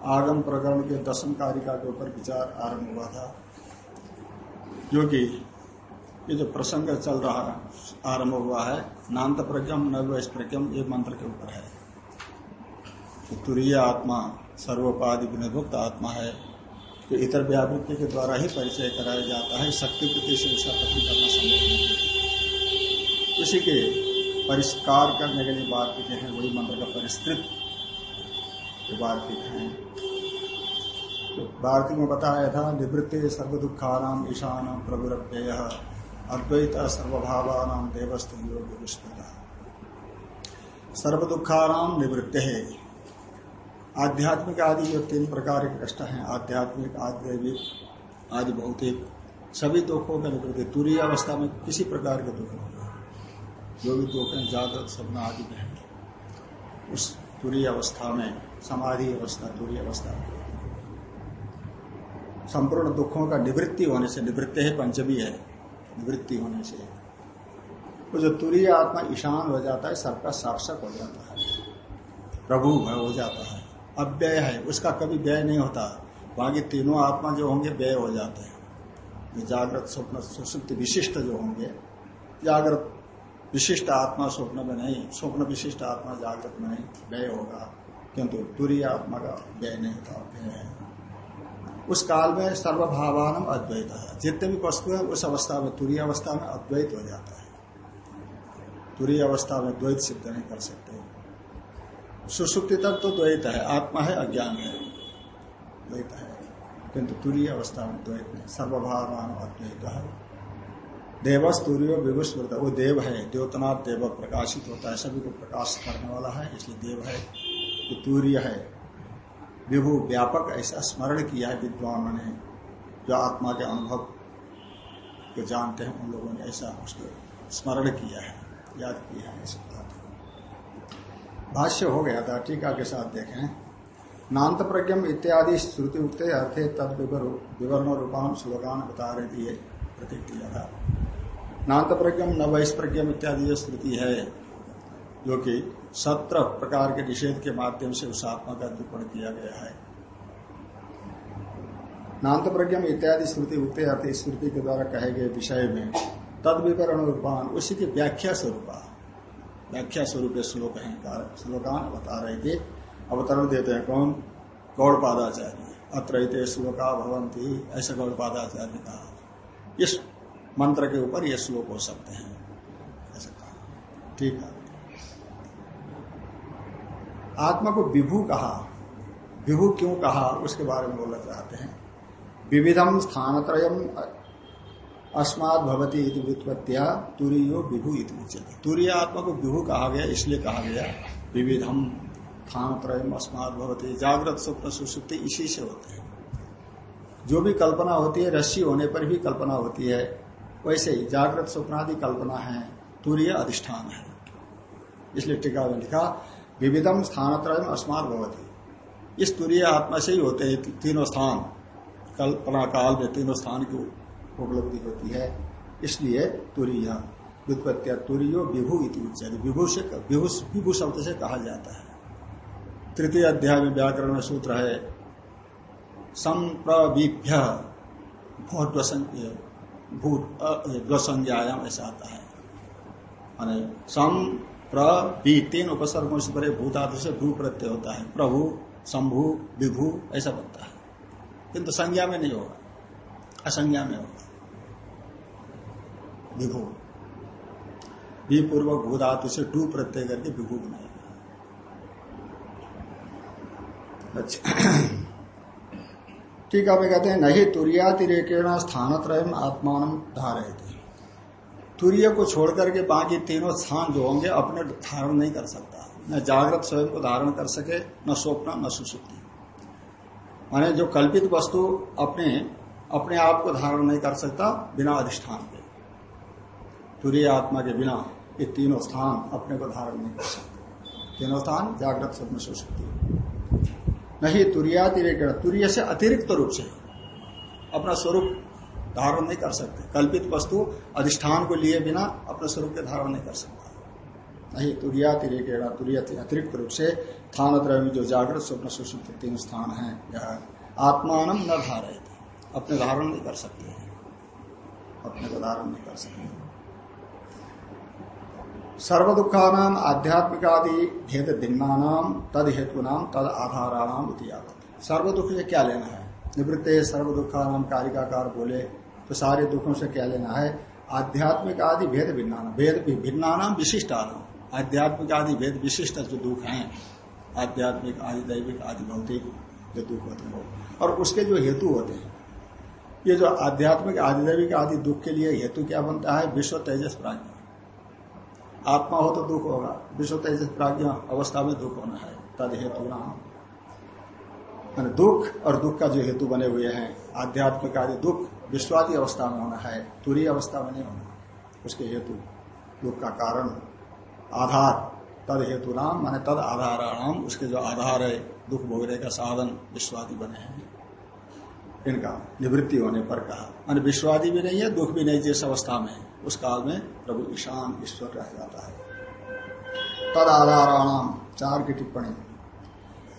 आगम प्रकरण के दसम कारिका के ऊपर विचार आरंभ हुआ था, जो कि ये जो प्रसंग चल रहा आरंभ हुआ है नान्त प्रज्ञम नवैश प्रज्ञम ये मंत्र के ऊपर है। तुरीय आत्मा, सर्वोपाधि विनिर्मुक्त आत्मा है, जो इतर व्यावृत्ति के द्वारा ही परिचय कराया जाता है, शक्ति प्रति से उसका कथन करना संभव नहीं उसी के परिष्कार करने के लिए बात वार्तिक हैं, वही मंत्र का परिष्कृत वार्तिक हैं। वार्तिक में बताया था, निवृत्ति सर्व दुखानाम ईशान प्रभुरव्यय अद्वैत सर्वभावानाम देवस्थ सर्व दुखानाम निवृत्ति। है आध्यात्मिक आदि जो तीन प्रकार के कष्ट हैं, आध्यात्मिक आध्यात्मिक आदि भौतिक, सभी दुखों में निवृत्ति। तुरी अवस्था में किसी प्रकार के दुख होगा जो भी दुख है, जागृत, सपना आदि में उस तुरी अवस्था में समाधि अवस्था तुरी अवस्था। संपूर्ण दुखों का निवृत्ति होने से, निवृत्ति है, पंचमी है, निवृत्ति होने से। वो जो तुरीय आत्मा ईशान हो जाता है, सबका शासक हो जाता है। प्रभु हो जाता है। अव्यय है, उसका कभी व्यय नहीं होता। बाकी तीनों आत्मा जो होंगे, व्यय हो जाते हैं। जो जागृत स्वप्न, सुसुप्ति विशिष्ट जो होंगे, जागृत विशिष्ट आत्मा स्वप्न में नहीं, स्वप्न विशिष्ट आत्मा जागृत में नहीं, व्यय होगा। किंतु तुरीय आत्मा का व्यय नहीं होता व्यय है। उस काल में सर्वभावान अद्वैत है। जितने भी वस्तु है, उस अवस्था में तुरीय अवस्था में अद्वैत हो जाता है। तुरीय अवस्था में द्वैत सिद्ध नहीं कर सकते। सुसुप्ति तक तो द्वैत है, आत्मा है, अज्ञान है। द्वैत है। किंतु तुरीय अवस्था में द्वैत नहीं। सर्वभावान अद्वैत है। देवस तुरीय विभुस्मृत, वो देव है द्योतनाथ देव प्रकाशित होता है, सभी को प्रकाश करने वाला है, इसलिए देव है। तूर्य है। विभु व्यापक ऐसा स्मरण किया है विद्वानों ने, जो आत्मा के अनुभव को जानते हैं, उन लोगों ने ऐसा उसको स्मरण किया है, याद किया है इस बात भाष्य हो गया था टीका के साथ देखें। नान्त प्रज्ञम इत्यादि श्रुति उक्त अर्थे तद विवरण रूपान श्लोकान बता रहे दिए प्रतीक दिया था। नान्त प्रज्ञम न प्रज्ञम इत्यादि जो श्रुति है, जो कि सत्र प्रकार के निषेध के माध्यम से उस आत्मा का निरूपण किया गया है। नान्त प्रज्ञम इत्यादि स्मृति उगते अर्थ स्मृति के द्वारा कहे गए विषय में तद विवरण रूपान, उसी की व्याख्या स्वरूप। व्याख्या स्वरूप श्लोक है श्लोकान बता रहे थे। अवतरण देते हैं कौन? गौड़पादाचार्य। अत्र श्लोका भवंती ऐसा गौड़पादाचार्य कहा। इस मंत्र के ऊपर ये श्लोक हो सकते हैं। ऐसा कहा। ठीक है। आत्मा को विभू कहा। विभू क्यों कहा? उसके बारे में बोलना चाहते हैं। विविधम स्थानत्रयम अस्माद भवती इति व्युत्पत्तिया, तुरीयो विभू इति तुरीय आत्मा को विभू कहा गया, इसलिए कहा गया विविधम स्थानत्रयम अस्माद भवती। जागृत स्वप्न सुसुप्ति इसी से होते हैं। जो भी कल्पना होती है, रस्सी होने पर भी कल्पना होती है। वैसे ही जागृत स्वप्नादि कल्पना है। तुरीय अधिष्ठान है। इसलिए टीका में लिखा विविधम स्थानत्रय अस्मार भवती। इस तुरीय आत्मा से ही होते हैं तीनों स्थान। कल्पना काल में तीनों स्थान की उपलब्धि होती है। इसलिए तुरीय, व्युत्पत्तिया तुरीयो विभू इति उच्चते। विभू से विभू शब्द से कहा जाता है। तृतीय अध्याय में व्याकरण में सूत्र है, संप्रविभ्य भूत ऐसा आता है। सम प्रभि तीन उपसर्गों से बड़े भूतादि से भू प्रत्यय होता है। प्रभु, शंभु, विभू, ऐसा बनता है। किंतु संज्ञा में नहीं होगा। असंज्ञा में होगा। विभू। भी पूर्वक भू से टू प्रत्यय करके विभू बनाएगा अच्छा। ठीक है कहते हैं नहीं तुरियातिरेकेण स्थान त्रय आत्मान धारे थे तुरीय को छोड़ करके बाकी तीनों स्थान जो होंगे, अपने धारण नहीं कर सकता। न जागृत स्वयं को धारण कर सके, न स्वप्न, न सुसुप्ति। माने जो कल्पित वस्तु अपने अपने आप को धारण नहीं कर सकता, बिना अधिष्ठान के। तुरीय आत्मा के बिना ये तीनों स्थान अपने को धारण नहीं कर सकते। तीनों स्थान जागृत, स्वप्न सुशक्ति नहीं तुरियातिरेक तुरीय से अतिरिक्त रूप से अपना स्वरूप धारण नहीं कर सकते। कल्पित वस्तु अधिष्ठान को लिए बिना अपने स्वरूप के धारण नहीं कर सकता। नहीं तुरिया तिरेकेड़ा तुरिया अतिरिक्त रूप से स्थान में जो जागृत स्वप्न सुषुप्त तीन स्थान है, यह आत्मान न धारे अपने धारण नहीं कर सकते अपने को धारण नहीं कर सकते सर्व दुखानाम आध्यात्मिक आदि भेद भिन्नानाम तद हेतु नाम तद आधाराणाम सर्व दुख से क्या लेना है? निवृत्त सर्व दुखानाम कारिकाकार बोले तो सारे दुखों से क्या लेना है? आध्यात्मिक आदि भेद भिन्ना भेद भिन्नानाम विशिष्ट आनाम आध्यात्मिक आदि भेद विशिष्ट जो दुख हैं, आध्यात्मिक आदि, दैविक आदि, भौतिक जो दुख होते हैं। और उसके जो हेतु होते हैं, ये जो आध्यात्मिक आदि, दैविक आदि दुख के लिए हेतु क्या बनता है? विश्व तेजस प्राज्ञा। आत्मा हो तो दुख होगा, विश्व तेजस प्राज्ञा अवस्था में दुख होना है। तद हेतु नाम दुख और दुख का जो हेतु बने हुए हैं, आध्यात्मिक आदि दुख विश्वादी अवस्था में होना है, तुरी अवस्था में नहीं होना उसके हेतु दुख का कारण आधार, तद हेतु नाम, माने तद आधाराणाम, उसके जो आधार है, दुख भोगने का साधन विश्वादी बने हैं। इनका निवृत्ति होने पर कहा। मान विश्वादी भी नहीं है, दुख भी नहीं जिस अवस्था में उस काल में प्रभु ईशान ईश्वर रह जाता है। तद आधाराणाम, चार की टिप्पणी।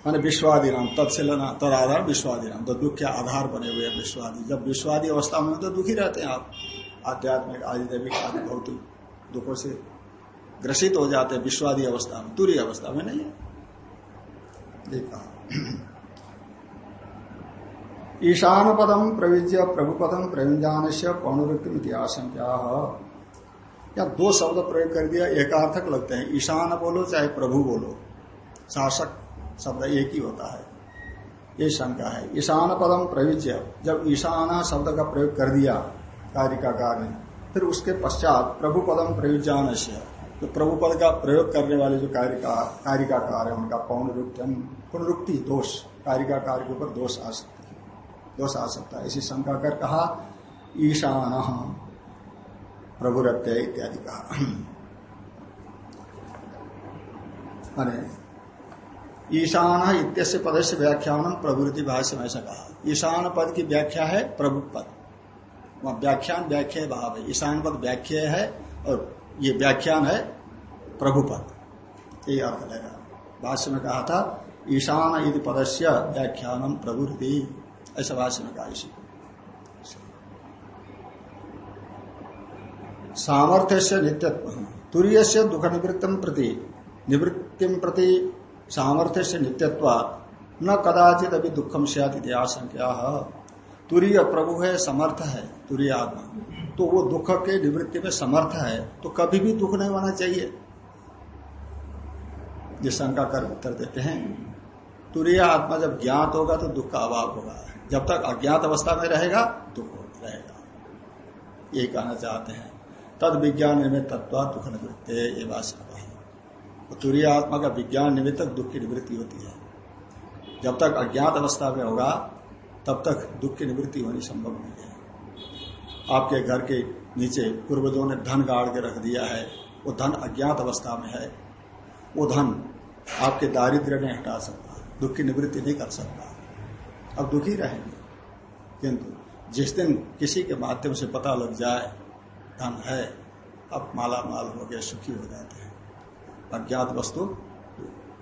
मान विश्वादी नाम तद से लेना तद आधार विश्वादी नाम तो दुख के आधार बने हुए हैं विश्वादी। जब विश्वादी अवस्था में तो दुखी रहते हैं आप। आध्यात्मिक आदि दैविक आदि भौतिक दुखों से ग्रसित हो जाते हैं विश्वादी अवस्था में, तुरी अवस्था में नहीं देखा। ईशान पदम प्रविज्य प्रभु पदम प्रविजान से पौनवृत्ति इतिहास या दो शब्द प्रयोग कर दिया, एकार्थक लगते हैं। ईशान बोलो चाहे प्रभु बोलो। शासक शब्द एक ही होता है। ये शंका है। ईशान पदम प्रविज्य जब ईशान शब्द का प्रयोग कर दिया कार्य का कार्य फिर उसके पश्चात प्रभु पदम प्रयुजान से तो प्रभु पद का प्रयोग करने वाले जो कार्य का कार्य का कार्य उनका पौनरुक्तम पुनरुक्ति दोष, कार्य का ऊपर दोष आ सकती है। दोष आ सकता है। इसी शंका कर कहा, ईशान प्रभु रत्य इत्यादि कहा। ईशान इत्यस्य पद से व्याख्यान प्रभुति भाष्य में ऐसा कहा। ईशान पद की व्याख्या है प्रभु पद वहाँ व्याख्यान व्याख्या भाव है। ईशान पद व्याख्या है और ये व्याख्यान है प्रभु पद यही अर्थ लेगा भाष्य में कहा था, ईशान यदि पदस्य व्याख्यानम प्रभुति ऐसा भाष्य में कहा इसी सामर्थ्य से नित्यत्व। तुरीय से दुख निवृत्तम प्रति। निवृत्ति प्रति सामर्थ्य से नित्यत्व न कदाचित अभी दुखम से इतिहास संख्या तुरीय प्रभु है, समर्थ है तुरीय आत्मा। तो वो दुख के निवृत्ति में समर्थ है तो कभी भी दुख नहीं होना चाहिए। ये शंका कर उत्तर देते हैं। तुरीय आत्मा जब ज्ञात होगा तो दुख का अभाव होगा। जब तक अज्ञात अवस्था में रहेगा, दुख रहेगा। ये कहना चाहते हैं। तद विज्ञान में तत्व दुख निवृत्ते, ये बात है। तो तुरीय आत्मा का विज्ञान निमित्त दुख की निवृत्ति होती है। जब तक अज्ञात अवस्था में होगा, तब तक दुख की निवृत्ति होनी संभव नहीं है। आपके घर के नीचे पूर्वजों ने धन गाड़ के रख दिया है। वो धन अज्ञात अवस्था में है। वो धन आपके दारिद्र्य नहीं हटा सकता, दुख की निवृत्ति नहीं कर सकता। अब दुखी रहेंगे। किंतु जिस दिन किसी के माध्यम से पता लग जाए, धन है, अब माला माल हो गया सुखी हो जाते हैं। अज्ञात वस्तु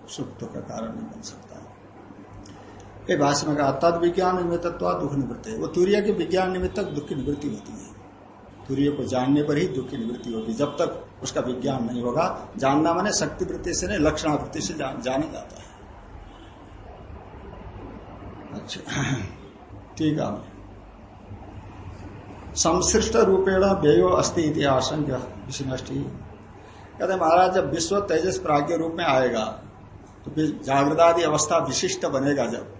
सुख दुख का कारण नहीं बन सकता। ये भाष्य में कहा तद विज्ञान निमित्त दुख निवृत्ति वो तूर्य के विज्ञान निमित्त दुख की निवृत्ति होती है। तूर्य को जानने पर ही दुख की निवृत्ति होगी। जब तक उसका विज्ञान नहीं होगा जानना माने शक्ति वृत्ति से नहीं लक्षणावृत्ति से जान, जाना जाता है। अच्छा ठीक है। संश्रिष्ट रूपेण व्ययो अस्थि इतिहास कहते महाराज, जब विश्व तेजस प्राग्ञ रूप में आएगा तो जागृदादि अवस्था विशिष्ट बनेगा जब।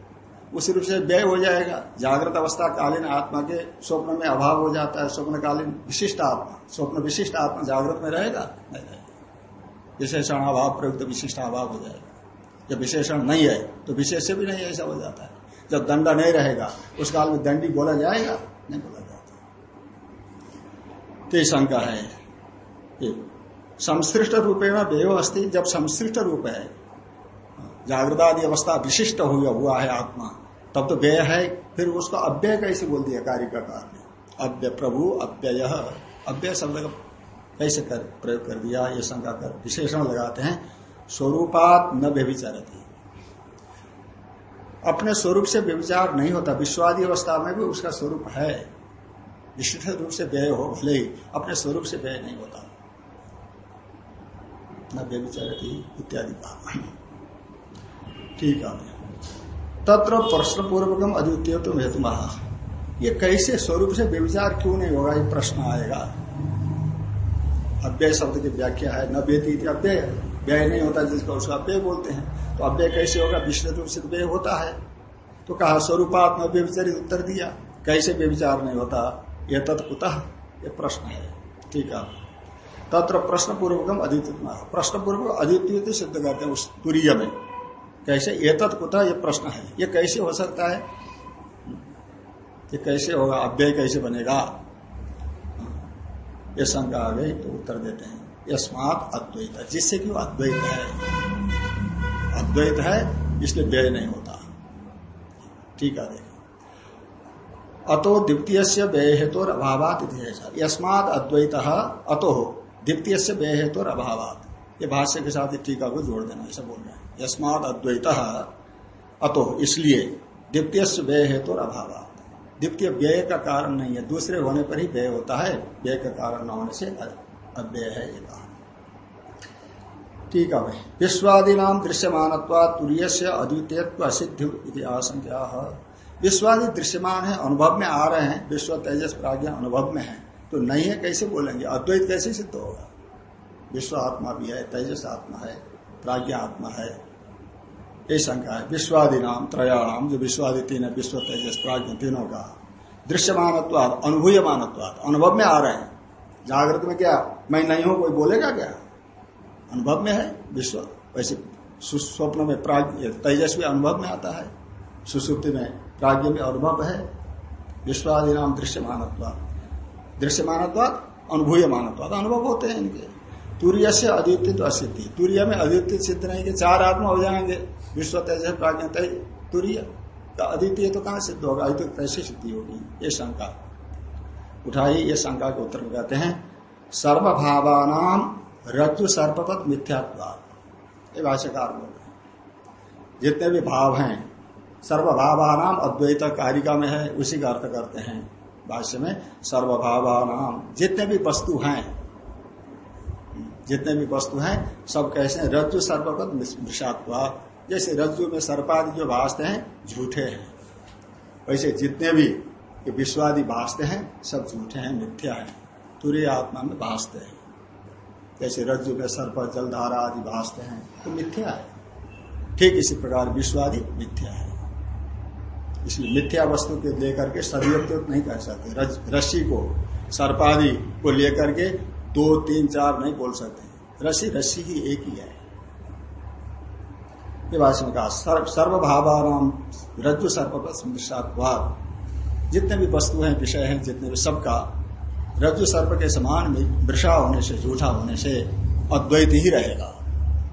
उसी रूप से व्यय हो जाएगा। जागृत अवस्था कालीन आत्मा के स्वप्न में अभाव हो जाता है। स्वप्न कालीन विशिष्ट आत्मा, स्वप्न विशिष्ट आत्मा जागृत में रहेगा? नहीं रहेगा। विशेषण अभाव प्रयुक्त विशिष्ट अभाव हो जाएगा। जब विशेषण नहीं है तो विशेष से भी नहीं ऐसा हो जाता है। जब दंड नहीं रहेगा, उस काल में दंडी बोला जाएगा? नहीं बोला जाता। तो शंका है। संश्रिष्ट रूपे में व्यय अस्थि जब संश्रिष्ट रूप है जागृदादि अवस्था विशिष्ट हुआ हुआ है आत्मा, तब तो व्यय है, फिर उसको अव्यय कैसे बोल दिया कार्य का कारण? अव्य प्रभु, अव्यय अव्यय शब्द का कैसे कर, प्रयोग कर दिया, ये शंका कर विशेषण लगाते हैं। स्वरूपात न व्यभिचारती। अपने स्वरूप से व्यविचार नहीं होता, विश्वादी अवस्था में भी उसका स्वरूप है। विशिष्ट रूप से व्यय हो, भले अपने स्वरूप से व्यय नहीं होता। न व्यविचारती इत्यादि ठीक है। तत्र प्रश्न पूर्वकम अद्वितीय तो हेतु ये कैसे स्वरूप से व्यविचार क्यों नहीं होगा, ये प्रश्न आएगा। अव्यय शब्द की व्याख्या है, न व्यती अव्यय। व्यय नहीं होता जिसका उसका अव्यय बोलते हैं। तो अव्यय कैसे होगा? विष्णु रूप से व्यय होता है। तो कहा, स्वरूपात्म व्यविचारित उत्तर दिया। कैसे व्यविचार नहीं होता? यह तत्कुतः ये प्रश्न है। ठीक है। तत्र प्रश्न पूर्वकम अद्वितीय प्रश्न पूर्वक अद्वितीय सिद्ध करते हैं उस तुरीय में कैसे? ये तत्कुतः ये प्रश्न है? ये कैसे हो सकता है? ये कैसे होगा? अव्यय कैसे बनेगा? ये शंका आ गई तो उत्तर देते हैं। यस्मात अद्वैत। जिससे कि अद्वैत है। अद्वैत है, इसलिए व्यय नहीं होता। ठीक है, देखो। अतो द्वितीय से व्यय हेतु अभावात अद्वैत अतो। द्वितीय से हेतु अभावात। ये भाष्य के साथ टीका को जोड़ देना, ऐसा बोल रहे हैं। यस्मात अद्वैत अतो, इसलिए द्वितीय से व्यय हेतु अभावात। द्वितीय व्यय का कारण नहीं है, दूसरे होने पर ही व्यय होता है। व्यय का कारण न होने से अव्यय है ये कहा ठीक है विश्वादी नाम दृश्यमान तुरीय से अद्वितीय सिद्धि आशंका। विश्वादी दृश्यमान है, अनुभव में आ रहे हैं। विश्व तेजस प्राज्ञा अनुभव में है। तो नहीं है, कैसे बोलेंगे? अद्वैत कैसे सिद्ध होगा? विश्व आत्मा भी है, तेजस आत्मा है, प्राज्ञा आत्मा है। ये शंका है। विश्वादि नाम त्रयाणाम, जो विश्वादि तीन है, विश्व, तेजस, प्राज्ञ, तीनों का। दृश्यमानत्वाद अनुभूय मानत्वाद अनुभव में आ रहे हैं। जागृत में क्या? मैं नहीं हूँ, कोई बोलेगा क्या? अनुभव में है, विश्व, वैसे स्वप्न में प्राग्ञ भी अनुभव में आता है। सुसुप्ति में प्राग्ञ में अनुभव है। विश्वादि नाम दृश्य दृश्यमानत्वाद दृश्यमानत्वाद अनुभूय मानत्वाद अनुभव होते हैं इनके। तूर्य से अद्वितीय असिद्धि। तूर्य में अद्वितीय सिद्ध नहीं के चार आत्मा हो जाएँगे। विश्व तेज प्राज्ञ तूर्य का अद्वितीय तो कहाँ सिद्ध होगा? अद्वितीय कैसे सिद्धि होगी? ये शंका। उठाई ये शंका के उत्तर में कहते हैं, सर्वभावानाम रज्जु सर्पपत मिथ्यात्वाद ये भाष्यकार बोल रहे जितने भी भाव हैं, सर्वभावानाम अद्वैत कारिका में है, उसी का अर्थ करते हैं। भाष्य में, सर्वभावानाम। जितने भी वस्तु हैं, जितने भी वस्तु हैं, सब कैसे रज्जु सर्पपत विषात्वा जैसे रज्जु में सर्पादि जो भाषते हैं, झूठे हैं। वैसे जितने भी विश्वादि भाषते हैं, सब झूठे हैं, मिथ्या है। तुरी आत्मा में भाषते हैं। जैसे रज्जु में सर्प, जलधारा आदि भाषते हैं तो मिथ्या है। ठीक इसी प्रकार विश्वादि मिथ्या है। इसलिए मिथ्या वस्तु के लेकर के सदुपयोग नहीं कर सकते। रस्सी को, सर्पादी को लेकर के दो, तीन, चार नहीं बोल सकते। रस्सी रस्सी ही एक ही है। ये भाषा में कहा सर्वभावान रज्जु सर्प जितने भी वस्तु हैं, विषय हैं, जितने भी सबका, रज्जु सर्प के समान वृषा होने से झूठा होने से अद्वैत ही रहेगा।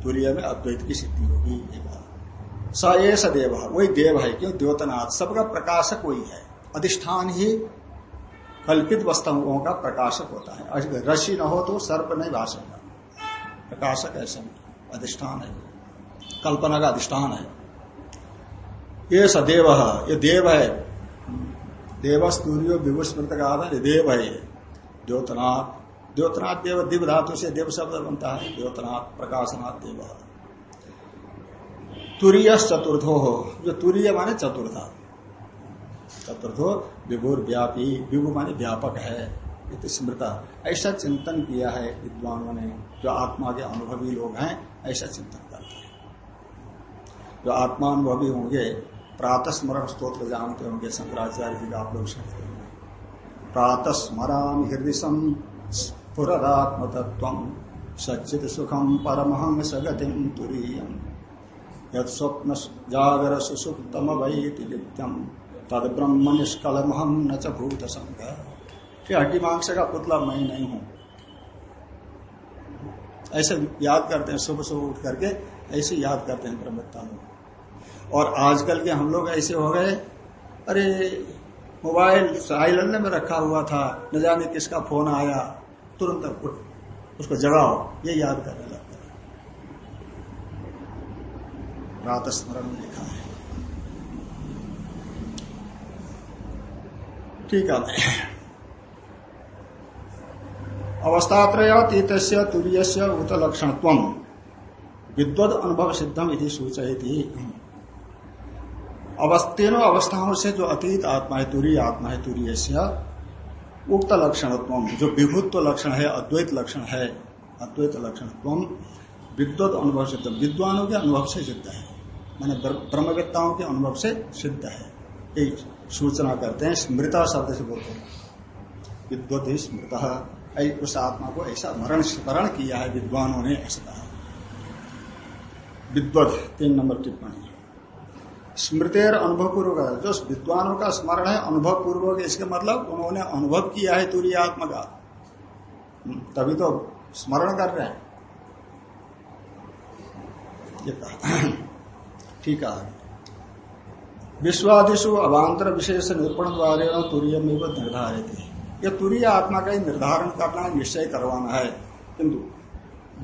तुरीय में अद्वैत की सिद्धि होगी स ये देव, वही देव है, क्यों? द्योतनाथ, सबका प्रकाशक वही है। अधिष्ठान ही कल्पित वस्तुओं का प्रकाशक होता है। रशि न हो तो सर्प नहीं भाषेगा प्रकाशक है सब अधिष्ठान है। कल्पना का अधिष्ठान है। ये सदेव ये देव है। देव देवस्तूर्यो विभुस्मृत का आधार देव है। द्योतनाथ। द्योतनाथ देव दिव धातु से देव शब्द बनता है। द्योतनाथ प्रकाशनाथ देव। तुरीय चतुर्थो हो जो तुरीय माने चतुर्था। चतुर्थो विभुर व्यापी विभु माने व्यापक है स्मृता। ऐसा चिंतन किया है विद्वानों ने, जो आत्मा के अनुभवी लोग हैं, ऐसा चिंतन करते हैं। जो आत्मानुभवी होंगे प्रातः स्मरण स्त्रोत्र जानते होंगे, शंकराचार्य जी का आप लोग सुनते होंगे। प्रातः स्मरण हृदय स्फुरात्म तत्व सचित सुखम परमहंस गतिम तुरीयम। यद स्वप्न जागर सुसुप्तम वही नित्यम तद ब्रह्म निष्कलम हम न च भूत संघ हड्डी मांस का पुतला मैं नहीं हूँ। ऐसे याद करते हैं, सुबह सुबह उठ करके ऐसे याद करते हैं ब्रह्मता और आजकल के हम लोग ऐसे हो गए, अरे, मोबाइल साइलेंट में रखा हुआ था, न जाने किसका फ़ोन आया, तुरंत उसको जगाओ, ये याद करने लगता है रात स्मरण में लिखा है। ठीक है। अवस्थात्रयातीत तुरीय से उत लक्षण विद्वद अनुभव सिद्धम यदि सूचयती। तीनों अवस्थाओं से जो अतीत आत्मा है तुरीय आत्मा है तुरीय उक्त लक्षण जो विभुत्व लक्षण है, अद्वैत लक्षण है, अद्वैत लक्षण विद्वत अनुभव सिद्ध, विद्वानों के अनुभव से सिद्ध है। मैंने ब्रह्मवेत्ताओं के अनुभव से सिद्ध है। यही सूचना करते हैं स्मृता शब्द से बोलते हैं। विद्वत स्मृत उस आत्मा को ऐसा मरण स्मरण किया है विद्वानों ने ऐसा कहा। विद्वत तीन नंबर टिप्पणी। स्मृतिर अनुभव पूर्वक जो विद्वानों का स्मरण है अनुभव पूर्वक इसके मतलब उन्होंने अनुभव किया है तुरी आत्मा का। हम्म, तभी तो स्मरण कर रहे हैं। ठीक है। विश्वादिशु अवान्तर विशेष निरूपण द्वारा तुरीय निर्धारित है यह तुरीय आत्मा का ही निर्धारण करना निश्चय करवाना है। किंतु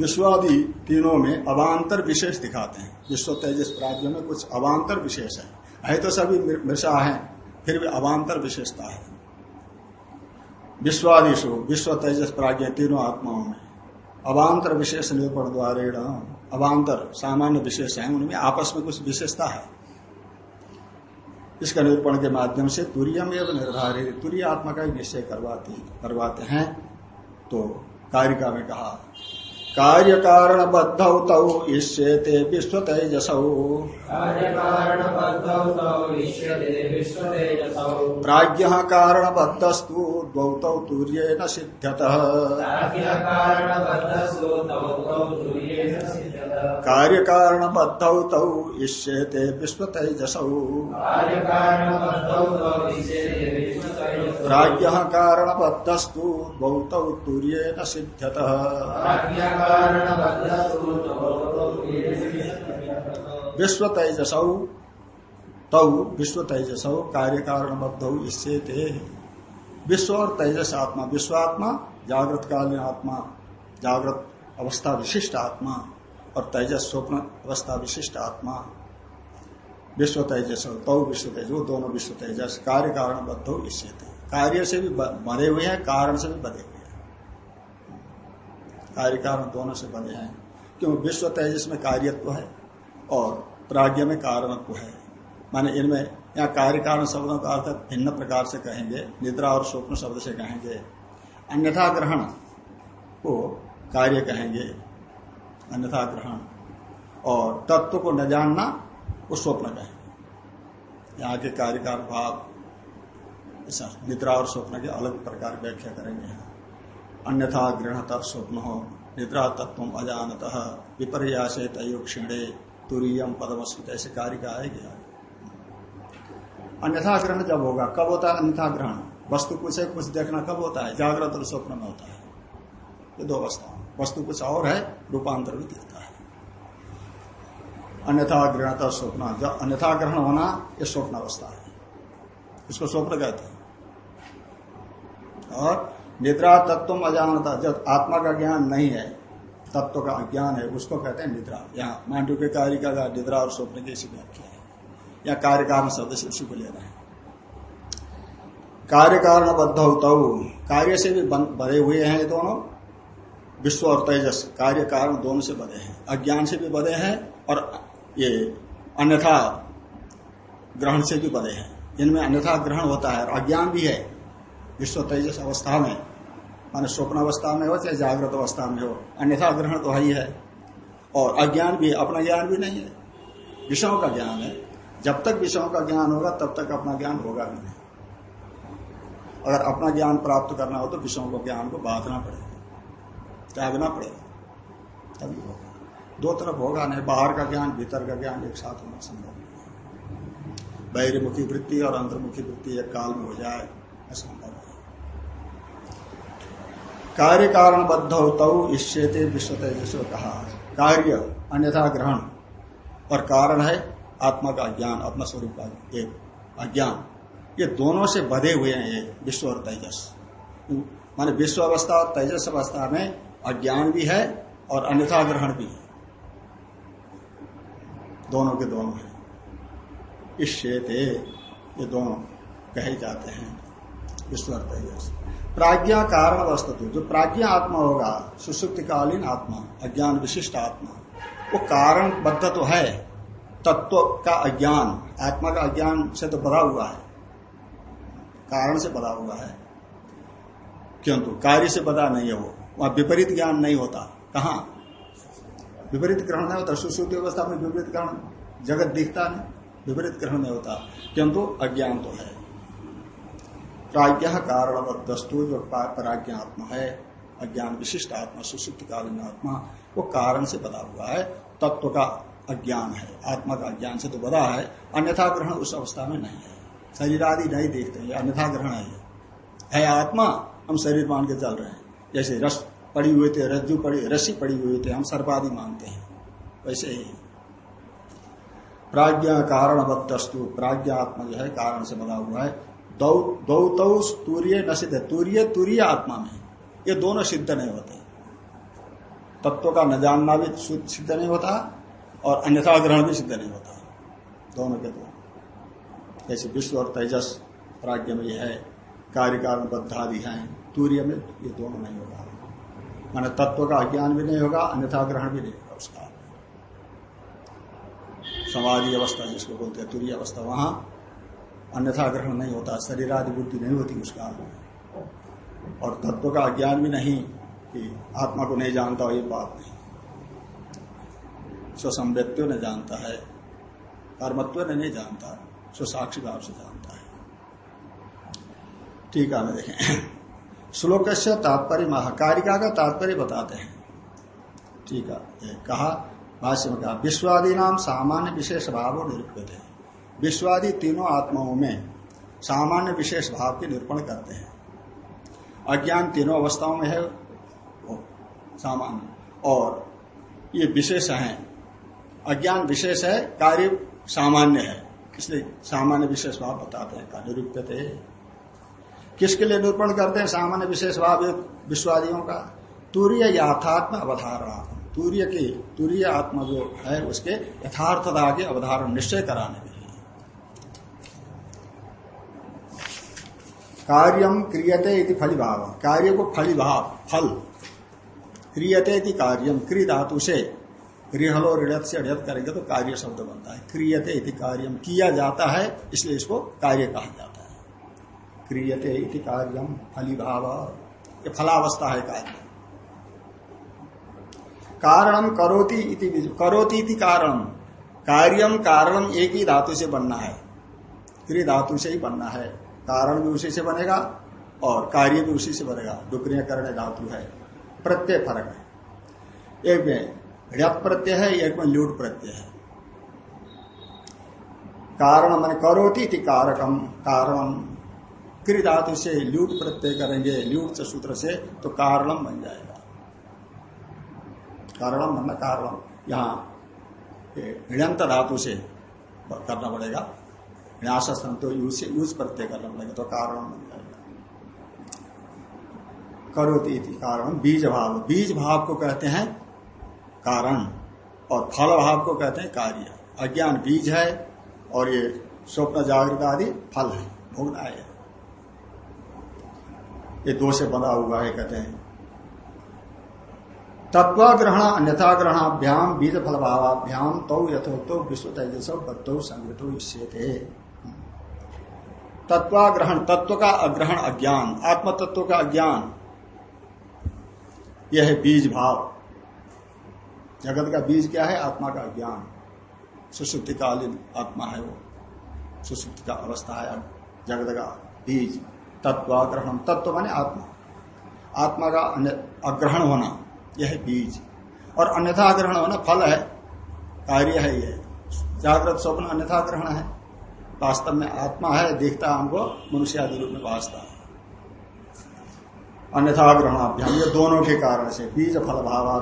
विश्वादि तीनों में अवान्तर विशेष दिखाते हैं। विश्व तेजस प्राज्ञ में कुछ अवान्तर विशेष है। है तो सभी मृषा है, फिर भी अवान्तर विशेषता है। विश्वादिशु विश्व तेजस प्राज्ञ तीनों आत्माओं में अवान्तर विशेष निरूपण द्वारा अवान्तर सामान्य विशेष है उनमें आपस में कुछ विशेषता है। इसका निरूपण के माध्यम से तुरियम एवं निर्धारित तुरीय आत्मा का निश्चय करवाती करवाते हैं। तो कारिका में कहा कार्य कारण बद्ध तौ इष्यते विश्व तेजसौ प्राज्ञ कारण बद्धस्तु द्वौ तूर्य न सिद्ध्यत। कार्य कारण बद्धौ तौ इष्यते विश्व तेजसौ प्राज्ञ कारण बद्धस्तु द्वौ तूर्य न सिद्ध्यत। विश्व तेजसौ तौ विश्व तेजसौ कार्य कारण बद्ध थे विश्व और तेजस आत्मा विश्वात्मा जागृत कालीन आत्मा जागृत अवस्था विशिष्ट आत्मा और तेजस स्वप्न अवस्था विशिष्ट आत्मा। विश्व तेजस तौ विश्व तेज वो दोनों विश्व तेजस, कार्य कारण बद्ध इससे थे कार्य से भी बने हुए हैं, कारण से भी बने हुए हैं। कार्य कारण दोनों से बने हैं। क्यों? विश्व तेजस में कार्यत्व है और प्राज्ञ में कारणत्व है। माने इनमें यहाँ कार्य कारण शब्दों का अर्थ भिन्न प्रकार से कहेंगे, निद्रा और स्वप्न शब्द से कहेंगे। अन्यथा ग्रहण को कार्य कहेंगे। अन्यथा ग्रहण। और तत्व को न जानना, वो स्वप्न कहेंगे यहाँ के कार्यकार भाव ऐसा निद्रा और स्वप्न के अलग प्रकार व्याख्या करेंगे अन्यथा गृहता स्वप्न हो निद्रा तत्व अजानत, विपर्यास तय क्षीणे तुरीयम पदमस्मित ऐसे कार्य का आएगी अन्यथा ग्रहण जब होगा, कब होता है अन्यथा ग्रहण? वस्तु कुछ है, कुछ देखना कब होता है? जागृत और स्वप्न में होता है। ये दो अवस्था वस्तु कुछ और है, रूपांतर भी दिखता है। अन्यथा ग्रहणता स्वप्न अन्यथा ग्रहण होना यह स्वप्न अवस्था है। इसको स्वप्न कहते हैं। और निद्रा तत्व अजानता जब आत्मा का ज्ञान नहीं है, तत्व का अज्ञान है, उसको कहते हैं निद्रा। यहाँ मांडू के कार्य का निद्रा और स्वप्न की इसी व्याख्या है। या कार्य कारण शब्द से उसी को ले रहे हैं। कार्य कारण बद्ध होता कार्य से भी बधे हुए हैं दोनों। विश्व और तेजस कार्य कारण दोनों से बधे हैं। अज्ञान से भी बधे हैं और ये अन्यथा ग्रहण से भी बधे हैं। इनमें अन्यथा ग्रहण होता है और अज्ञान भी है। विश्व तेजस अवस्था में, माने स्वप्न अवस्था में हो चाहे जागृत अवस्था में हो, अन्यथा ग्रहण तो है ही है। और अज्ञान भी, अपना ज्ञान भी नहीं है। विषयों का ज्ञान है। जब तक विषयों का ज्ञान होगा, तब तक अपना ज्ञान होगा भी नहीं। अगर अपना ज्ञान प्राप्त करना हो तो विषयों को ज्ञान को बांधना पड़ेगा। त्यागना पड़ेगा। तभी होगा। दो तरफ़ होगा, नहीं, बाहर का ज्ञान, भीतर का ज्ञान, एक साथ होना संभव नहीं बहिर्मुखी वृत्ति और अंतर्मुखी वृत्ति एक काल में हो जाए असंभव कार्य कारण बद्ध हो इश्यते विश्व तेजस्व कहा। कार्य अन्यथा ग्रहण और कारण है, आत्मा का ज्ञान अपना स्वरूप का एक अज्ञान। ये दोनों से बधे हुए हैं, ये विश्व और तेजस। माने विश्व अवस्था और तेजस अवस्था में अज्ञान भी है और अन्यथा ग्रहण भी है। दोनों के दोनों है। इस शेते ये दोनों कहे जाते हैं। विश्व और तेजस प्राज्ञा कारण वस्तु जो प्राज्ञा आत्मा होगा, सुसुप्तिकालीन आत्मा, अज्ञान विशिष्ट आत्मा, वो कारण बद्ध तो है। तत्व का अज्ञान, आत्मा का अज्ञान से तो बधा हुआ है। कारण से बधा हुआ है। किंतु कार्य से बधा नहीं है वो। वहाँ विपरीत ज्ञान नहीं होता। कहा? विपरीत ग्रहण नहीं होता सुश्रुति अवस्था में विपरीत ग्रहण। जगत दिखता नहीं, विपरीत ग्रहण नहीं होता। किंतु अज्ञान तो है। प्राज्ञ कारण वस्तु जो प्राज्ञ आत्मा है। अज्ञान विशिष्ट आत्मा, सुश्रुति कालीन आत्मा, वो कारण से बधा हुआ है। तत्व का अज्ञान है। आत्मा का अज्ञान से तो बधा है। अन्यथा ग्रहण उस अवस्था में नहीं है। शरीर आदि नहीं देखते हैं, अन्यथा ग्रहण है। है आत्मा, हम शरीर मान के चल रहे हैं। जैसे रस पड़ी हुए थे, रज्जु पड़ी रसी पड़ी हुई थे, हम सर्पादि मानते हैं। वैसे ही। प्राज्ञा कारण वस्तु प्राज्ञा आत्मा जो है, कारण से बना हुआ है। दौ तूर्य न सिद्ध तूर्य तूर्य आत्मा में। ये दोनों सिद्ध नहीं होते। तत्व का न जानना भी सिद्ध नहीं होता, और अन्यथा ग्रहण भी सिद्ध नहीं होता। दोनों के दोनों जैसे विश्व और तेजस, प्राज्ञ में है, कार्य कारण बद्धादि है। तूर्य में ये दोनों नहीं होगा। माने तत्व का अज्ञान भी नहीं होगा, अन्यथा ग्रहण भी नहीं होगा उसका। समाधि अवस्था जिसको बोलते हैं तुरीय अवस्था, वहाँ अन्यथा ग्रहण नहीं होता शरीर आदि बुद्धि नहीं होती उस काल में। और तत्व का अज्ञान भी नहीं कि आत्मा को नहीं जानता, ये बात नहीं। स्वसंव्यक्तियों ने जानता है कर्मत्व ने नहीं जानता, स्वसाक्षी भाव से जानता है। ठीक है मैं देखें। श्लोक से तात्पर्य महाकारिका का तात्पर्य बताते हैं। ठीक है कहा, भाष्य में कहा विश्वादी नाम सामान्य विशेष भाव निरूपित है। विश्वादी तीनों आत्माओं में सामान्य विशेष भाव के निरूपण करते हैं। अज्ञान तीनों अवस्थाओं में है सामान्य। और ये विशेष है। अज्ञान विशेष है, कार्य सामान्य है। इसलिए सामान्य विशेष भाव बताते हैं निरूपित है। किसके लिए निरूपण करते हैं? सामान्य विशेष भाव विश्वादियों का। तूर्य यथात्म अवधारणा। तूर्य की, तूर्य आत्मा जो है, उसके यथार्थता के अवधारण निश्चय कराने के लिए। कार्यम क्रियते इति फलिभाव। कार्य को फलिभाव, फल। क्रियते इति कार्यम क्री धातु से रिहलो ऋणत से अड़त करेंगे तो कार्य शब्द बनता है। क्रियते इति कार्यम किया जाता है, इसलिए इसको कार्य कहा जाता है। क्रियते इति कार्यम फलीभाव। ये फलावस्था है कार्य। कारणम करोति इति करोति इति कारण। कार्यम कारणम एक ही धातु से बनना है। क्रिय धातु से ही बनना है। कारण भी उसी से बनेगा और कार्य भी उसी से बनेगा। डुक्रिय करने धातु है। प्रत्यय फ़र्क है। एक में ऋत प्रत्यय है, एक में ल्यूट प्रत्यय है। कारण मन करोती थी कारकम। कारणम क्री धातु से ल्यूट प्रत्यय करेंगे, ल्यूट सूत्र से तो कारणम बन जाएगा। कारणम बनना कारणम। यहाँ ऋणंत धातु से करना पड़ेगा। न्यासन तो यूज़ से यूज़ प्रत्यय करना पड़ेगा तो कारण बन जाएगा। करोती कारण बीज भाव। बीज भाव को कहते हैं कारण, और फल भाव को कहते हैं कार्य। अज्ञान बीज है, और ये स्वप्न जागृत आदि फल है भोगना है ये दो से बना हुआ है, कहते हैं। तत्वाग्रहण अन्यथा ग्रहणाभ्याम बीज फल भावाभ्याम तो यथोक्तो विश्व तेजस बद्धो संगठो थे तत्वाग्रहण, तत्व का अग्रहण अज्ञान आत्म तत्व का अज्ञान, यह है बीज भाव जगत का बीज क्या है? आत्मा का अज्ञान। सुसुप्तिकालीन आत्मा है वो। सुसुप्ति का अवस्था है जगत का बीज। तत्वाग्रहण। तत्व माने आत्मा। आत्मा का अग्रहण होना, यह बीज। और अन्यथा ग्रहण होना फल है, कार्य है यह। जागृत स्वप्न अन्यथा ग्रहण है। वास्तव में आत्मा है, देखता हमको मनुष्य आदि रूप में वास्ता है। अन्यथा ग्रहणाभ्याम, ये दोनों के कारण से बीज फल भाव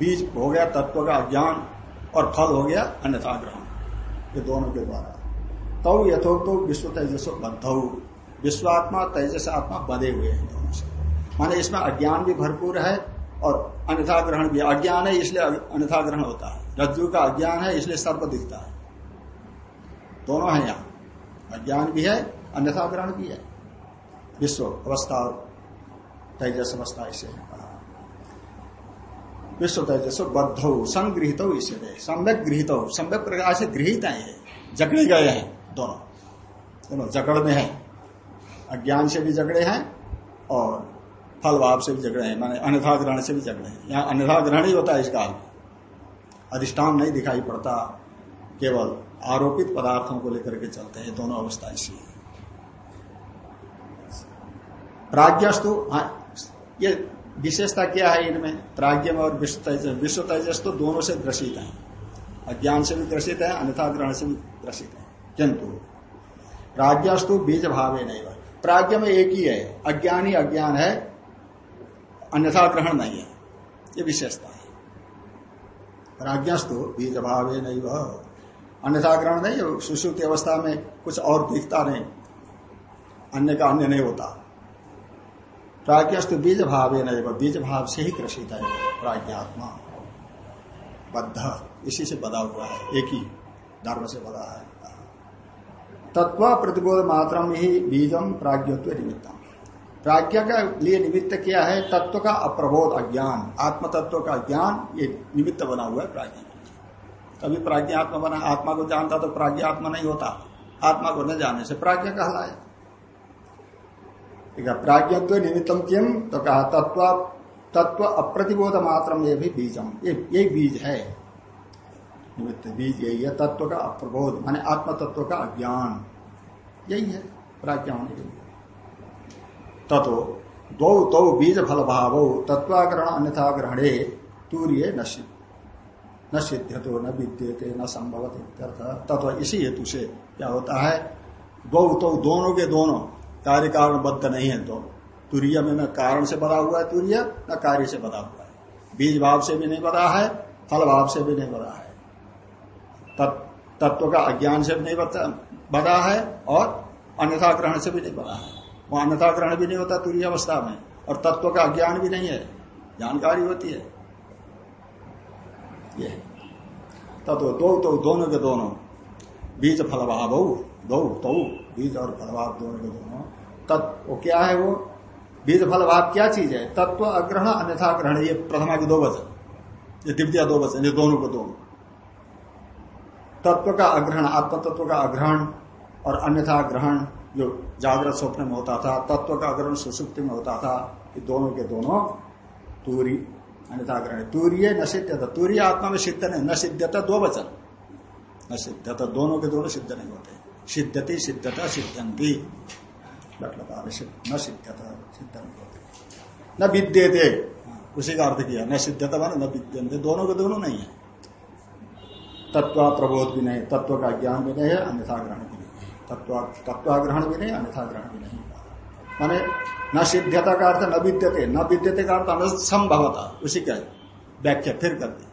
बीज हो गया तत्व का अज्ञान और फल हो गया अन्यथा ग्रहण। ये दोनों के द्वारा। तो यथोक्त विश्व तेजस बद्ध। विश्वात्मा तेजस आत्मा बधे हुए हैं दोनों से। माने इसमें अज्ञान भी भरपूर है और अन्यथा ग्रहण भी। अज्ञान है, इसलिए अन्यथा ग्रहण होता है। रज्जु का अज्ञान है, इसलिए सर्प दिखता है। दोनों है यहाँ। अज्ञान भी है अन्यथा ग्रहण भी है। विश्व अवस्था और तेजस अवस्था इसे कहा विश्व तेजस बद्ध संग्रहित इसे सम्यक गृहित, सम्यक प्रकार से गृहित है जकड़े गए हैं दोनों। दोनों जकड़ में है। अज्ञान से भी झगड़े हैं और फल भाव से भी झगड़े हैं, माने अन्यथा ग्रहण से भी झगड़े हैं। यहाँ अन्यथा ग्रहण ही होता है इस काल में। अधिष्ठान नहीं दिखाई पड़ता, केवल आरोपित पदार्थों को लेकर के चलते हैं, दोनों अवस्था है। प्राज्ञस्तु हाँ ये विशेषता क्या है इनमें? प्राज्ञ में और विश्व तेजस विश्व तेजस तो दोनों से ग्रसित है। अज्ञान से भी ग्रसित है, अन्यथा ग्रहण से भी ग्रसित है। किंतु, प्राज्ञस्तु बीज भावे नहीं प्राज्ञ में एक ही है। अज्ञान ही अज्ञान है, अन्यथा ग्रहण नहीं है। ये विशेषता है। प्राज्ञस्तु बीज भाव नहीं वह अन्यथा ग्रहण नहीं, सुश्रुति अवस्था में कुछ और दिखता नहीं। अन्य का अन्य नहीं होता। प्राज्ञस्तु बीज भाव नहीं वह बीज भाव से ही कृषित है प्राज्ञात्मा। बद्ध। इसी से बदा हुआ है। एक ही। धर्म से बदा है। तत्व प्रतिबोध मात्र ही बीजम प्राज्ञत्व निमित्तम। प्राज्ञा का लिए निमित्त क्या है? तत्व का अप्रबोध अज्ञान। आत्म तत्व का ज्ञान ये निमित्त बना हुआ है प्राज्ञा तभी प्राज्ञा आत्मा बना, आत्मा को जानता तो प्राज्ञा आत्मा नहीं होता। आत्मा को न जानने से प्राज्ञा कहलाया प्राज्ञत्व निमित्तम किम? तो कहा, तत्व तत्व अप्रतिबोध मात्र ये भी बीजम। ये यही बीज है। निमित्त बीज यही है, तत्व का अप्रबोध, माने आत्म तत्व का अज्ञान यही है, प्राज्ञा होने के लिए। तत्व दो तो बीज फल भाव तत्वाग्रहण अन्यथा ग्रहणे तूर्य न सिद्ध तो न विद्यते, न संभव तत्व इसी हेतु से क्या होता है, दो तो दोनों के दोनों, कार्य कारण बद्ध नहीं है दोनों। तुरीय में न कारण से बदा हुआ है तुरीय, न कार्य से बदा हुआ है। बीज भाव से भी नहीं बदा है फल भाव से भी नहीं बदा है। तत्व का अज्ञान से भी नहीं बदा है और अन्यथा ग्रहण से भी नहीं बदा है। वहाँ अन्यथा ग्रहण भी नहीं होता तुरी अवस्था में, और तत्व का अज्ञान भी नहीं है। जानकारी होती है। ये तत्व दो तो दोनों के दोनों, बीज फलभाव दो तो बीज और फलभाव दोनों के दोनों। तत्व क्या है वो? बीज फलभाव क्या चीज़ है? तत्व अग्रहण, अन्यथा ग्रहण, ये प्रथमा के दो वचन। ये द्वितीय दो वचन, ये दोनों को दोनों। तत्व का अग्रहण आत्म तत्व का अग्रहण और अन्यथा ग्रहण जो जागृत स्वप्न में होता था, तत्व का अग्रहण सुसुप्ति में होता था ये दोनों के दोनों तूरी अन्यथा ग्रहण। तूर्य न सिद्धता तूर्य आत्मा में सिद्ध नहीं, न सिद्धता दो वचन। न सिद्धता दोनों के दोनों सिद्ध नहीं होते। सिद्धति सिद्धता सिद्धंती न सिद्धता सिद्ध नहीं होते। न विद्यते, उसी का अर्थ किया। न सिद्धता मान न विद्यंते, दोनों के दोनों नहीं है। तत्व प्रबोध भी नहीं तत्व का ज्ञान भी नहीं है अन्यथा ग्रहण भी तत्वाग्रहण भी नहीं अन्यथा ग्रहण भी नहीं माने न सिद्धता का अर्थ न विद्यते न विद्यते का अर्थ न संभवता। उसी का व्याख्या फिर कर दी।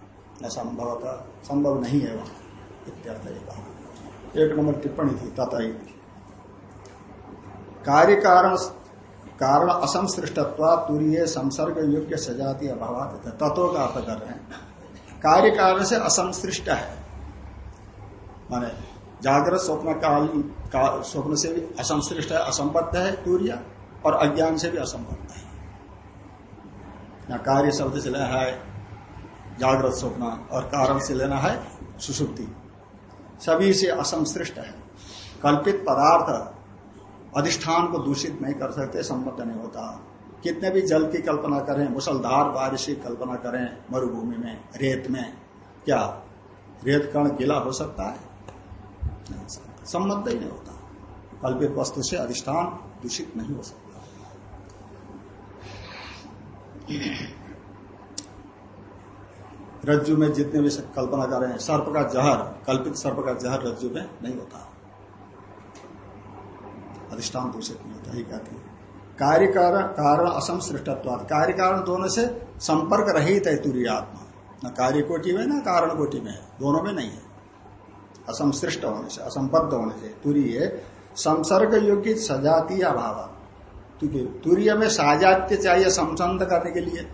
न संभवता, संभव नहीं है वहाँ। इत्यर्थ एक नंबर टिप्पणी थी, तथा कार्य कारण कारण असंसृष्टत्व तुरीय संसर्ग योग्य सजाती अभाव तत्व का अर्थ कर रहे हैं। कार्य कारण से असंसृष्ट है। माने जागृत स्वप्न काल का स्वप्न से भी असंश्लिष्ट है, असंबद्ध है तूर्य, और अज्ञान से भी असंबद्ध है। या कार्य शब्द से लेना है, जागृत स्वप्न, और कारण से लेना है सुसुप्ति सभी से असंश्लिष्ट है। कल्पित पदार्थ अधिष्ठान को दूषित नहीं कर सकते, संबद्ध नहीं होता। कितने भी जल की कल्पना करें, मुसलधार बारिश की कल्पना करें, मरुभूमि में, रेत में, क्या? रेत कण गीला हो सकता है? संबंध ही नहीं होता। कल्पित वस्तु से अधिष्ठान दूषित नहीं हो सकता। रज्जु में जितने भी कल्पना कर रहे हैं, सर्प का जहर, कल्पित सर्प का जहर रज्जु में नहीं होता। अधिष्ठान दूषित नहीं होता ही कहते कार्य कारण असम सृष्टत्वाद कार्य कारण दोनों से संपर्क रहित है तुरी आत्मा। न कार्य कोटि में, न कारण कोटि में। दोनों में नहीं है। असंसृष्ट होने से, असंबद्ध होने से तुरीय संसर्ग योग्य सजातीय अभाव। तुरीय में साजात्य चाहिए संसंद करने के लिए।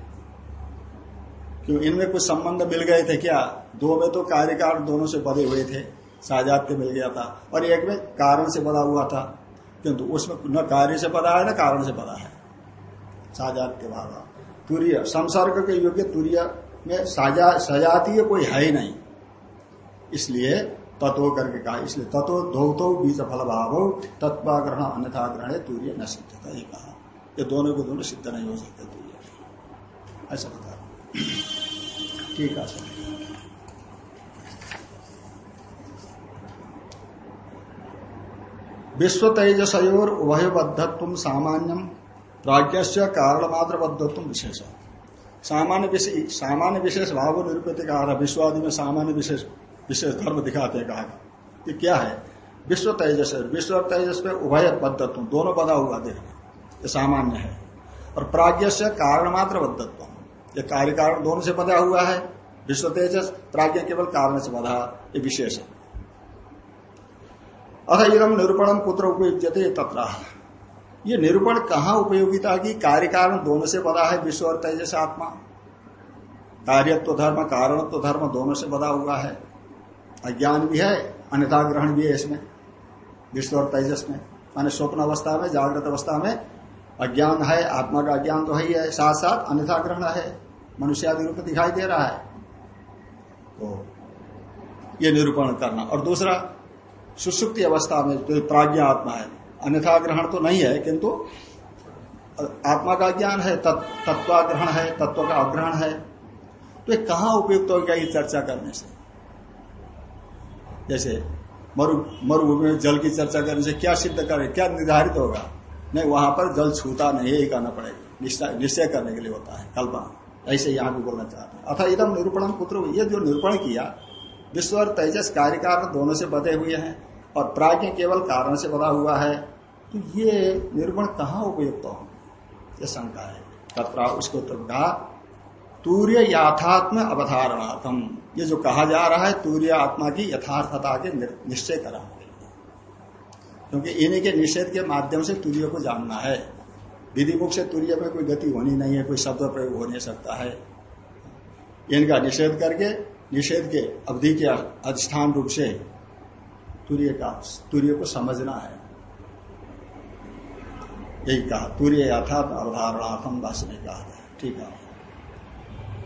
क्यों? इनमें कुछ संबंध मिल गए थे क्या? दो में तो कार्यकाल दोनों से बधे हुए थे। साजात्य मिल गया था। और एक में कारण से बधा हुआ था। किंतु उसमें न कार्य से पदा है, न कारण से पदा है। साजात्य भाव। तुरीय संसर्ग के योग्य तुरीय में साजा, सजातीय कोई है ही नहीं। इसलिए तत्व करके कहा। इसलिए तत्व धोतो बीज फल भाव तत्वाग्रहण अन्यथा ग्रहण तुरीय न सिद्धता ये कहा ये दोनों को दोनों सिद्ध नहीं हो सकते तुरीय। ऐसा बता ठीक है, सर। विश्व तेजसयोर उभयबद्धत्व सामान्यम प्राज्ञ बद्धत्व विशेष। सामान्य विशेष सामान्य विशेष भाव निरूपित कहा विश्वादि में सामान्य विशेष विशेष धर्म दिखाते हैं, कहा ये क्या है? विश्व तेजस विश्व तेजस में उभय बद्धत्व, दोनों बदा हुआ देखना ये सामान्य है। और प्राज्ञ से कारण मात्र बद्धत्व। ये कार्य कारण दोनों से बधा हुआ है। विश्व तेजस, प्राज्ञ केवल कारण से बधा, ये विशेष है। अथ इदम निरूपणम पुत्र उपयुजते तथा ये निरूपण कहाँ उपयोगिता की? कार्य कारण दोनों से बदा है विश्व और तेजस आत्मा। कार्यत्व धर्म, कारणत्व धर्म दोनों से बदा हुआ है। अज्ञान भी है, अन्यथा ग्रहण भी है इसमें। विश्व और तेजस में। माने स्वप्न अवस्था में, जागृत अवस्था में अज्ञान है, आत्मा का अज्ञान तो है ही है। साथ साथ अन्यथा ग्रहण है। मनुष्यादि रूप दिखाई दे रहा है। तो ये निरूपण करना। और दूसरा, सुसुप्ति अवस्था में जो प्राज्ञा आत्मा है, अन्यथा ग्रहण तो नहीं है, किंतु आत्मा का ज्ञान है तत्वाग्रहण है, तत्व का अग्रहण है। तो ये कहाँ उपयुक्त हो गया ये चर्चा करने से? जैसे मरु, मरुभूमि में जल की चर्चा करने से क्या सिद्ध करे क्या निर्धारित होगा? नहीं, वहाँ पर जल छूता नहीं, यही करना पड़ेगा। निश्चय करने के लिए होता है, कल्पना। ऐसे यहाँ भी बोलना चाहते हैं। अथा इदम निरूपण पुत्र ये जो निरूपण किया, विश्व और तेजस कार्य कारण दोनों से बधे हुए हैं और प्राज्ञ केवल कारण से बना हुआ है तो ये निर्गुण कहाँ उपयुक्त हो ये शंका है। तथा उसको उत्तर कहा तूर्य यथात्म अवधारणार्थम। ये जो कहा जा रहा है, तूर्य आत्मा की यथार्थता के निश्चय करा क्योंकि इन्हीं के निषेध के माध्यम से तूर्य को जानना है। विधि मुख से तूर्य में कोई गति होनी नहीं है, कोई शब्द प्रयोग हो नहीं सकता है। इनका निषेध करके, निषेध के अवधि के अधिष्ठान रूप से तूर्य का, तूर्य को समझना है। यही कहा, तूर्य यथार्थ अवधारणार्थम भाष्य में कहा है। ठीक है।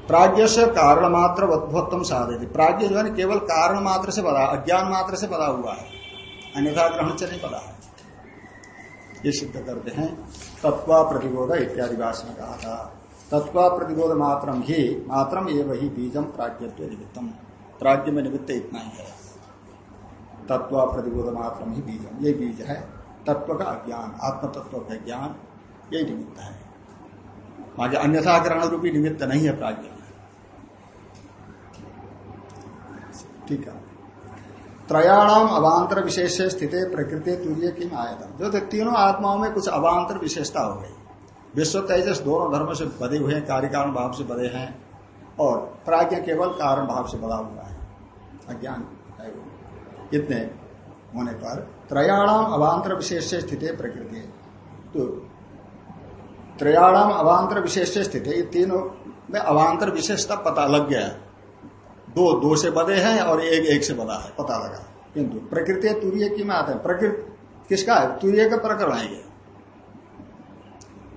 प्राज्ञ से कारण मात्र अद्भुतम साधे प्राज्ञ जो है ना, केवल कारण मात्र से बधा, अज्ञान मात्र से बधा हुआ है। अन्यथा ग्रहण से नहीं बधा है। ये सिद्ध करते हैं, तत्वा प्रतिबोध इत्यादि भाषण में कहा था। तत्वा प्रतिबोध मात्रम ही, मात्रम ये वही बीजम प्राज्ञत्व निमित्तम। प्राज्ञ में निमित्त इतना ही है। तत्व प्रतिबोध मात्र ही बीज ये बीज है तत्व का अज्ञान आत्म तत्व का ज्ञान यही निमित्त है। आगे अन्यथा ग्रहण रूपी निमित्त नहीं है प्राज्ञ। ठीक है। त्रयाणाम अवान्तर विशेष स्थित प्रकृति तुर्य की आयतन जो तीनों आत्माओं में कुछ अवान्तर विशेषता हो गई। विश्व तेजस दोनों धर्म से बधे हुए हैं कार्य कारण भाव से बधे हैं, और प्राज्ञ केवल कारण भाव से बधा हुआ है। अज्ञान है वो। इतने होने पर त्रयाणाम अवान्तर विशेष स्थित प्रकृति। तो त्रयाणाम अवान्तर विशेष स्थित। ये तीनों में अवान्तर विशेषता पता लग गया है। दो दो से बदे हैं और एक एक से बदा है, पता लगा। किंतु प्रकृति तुरीय की में आता है। प्रकृति किसका है? तुरीय का प्रकरण है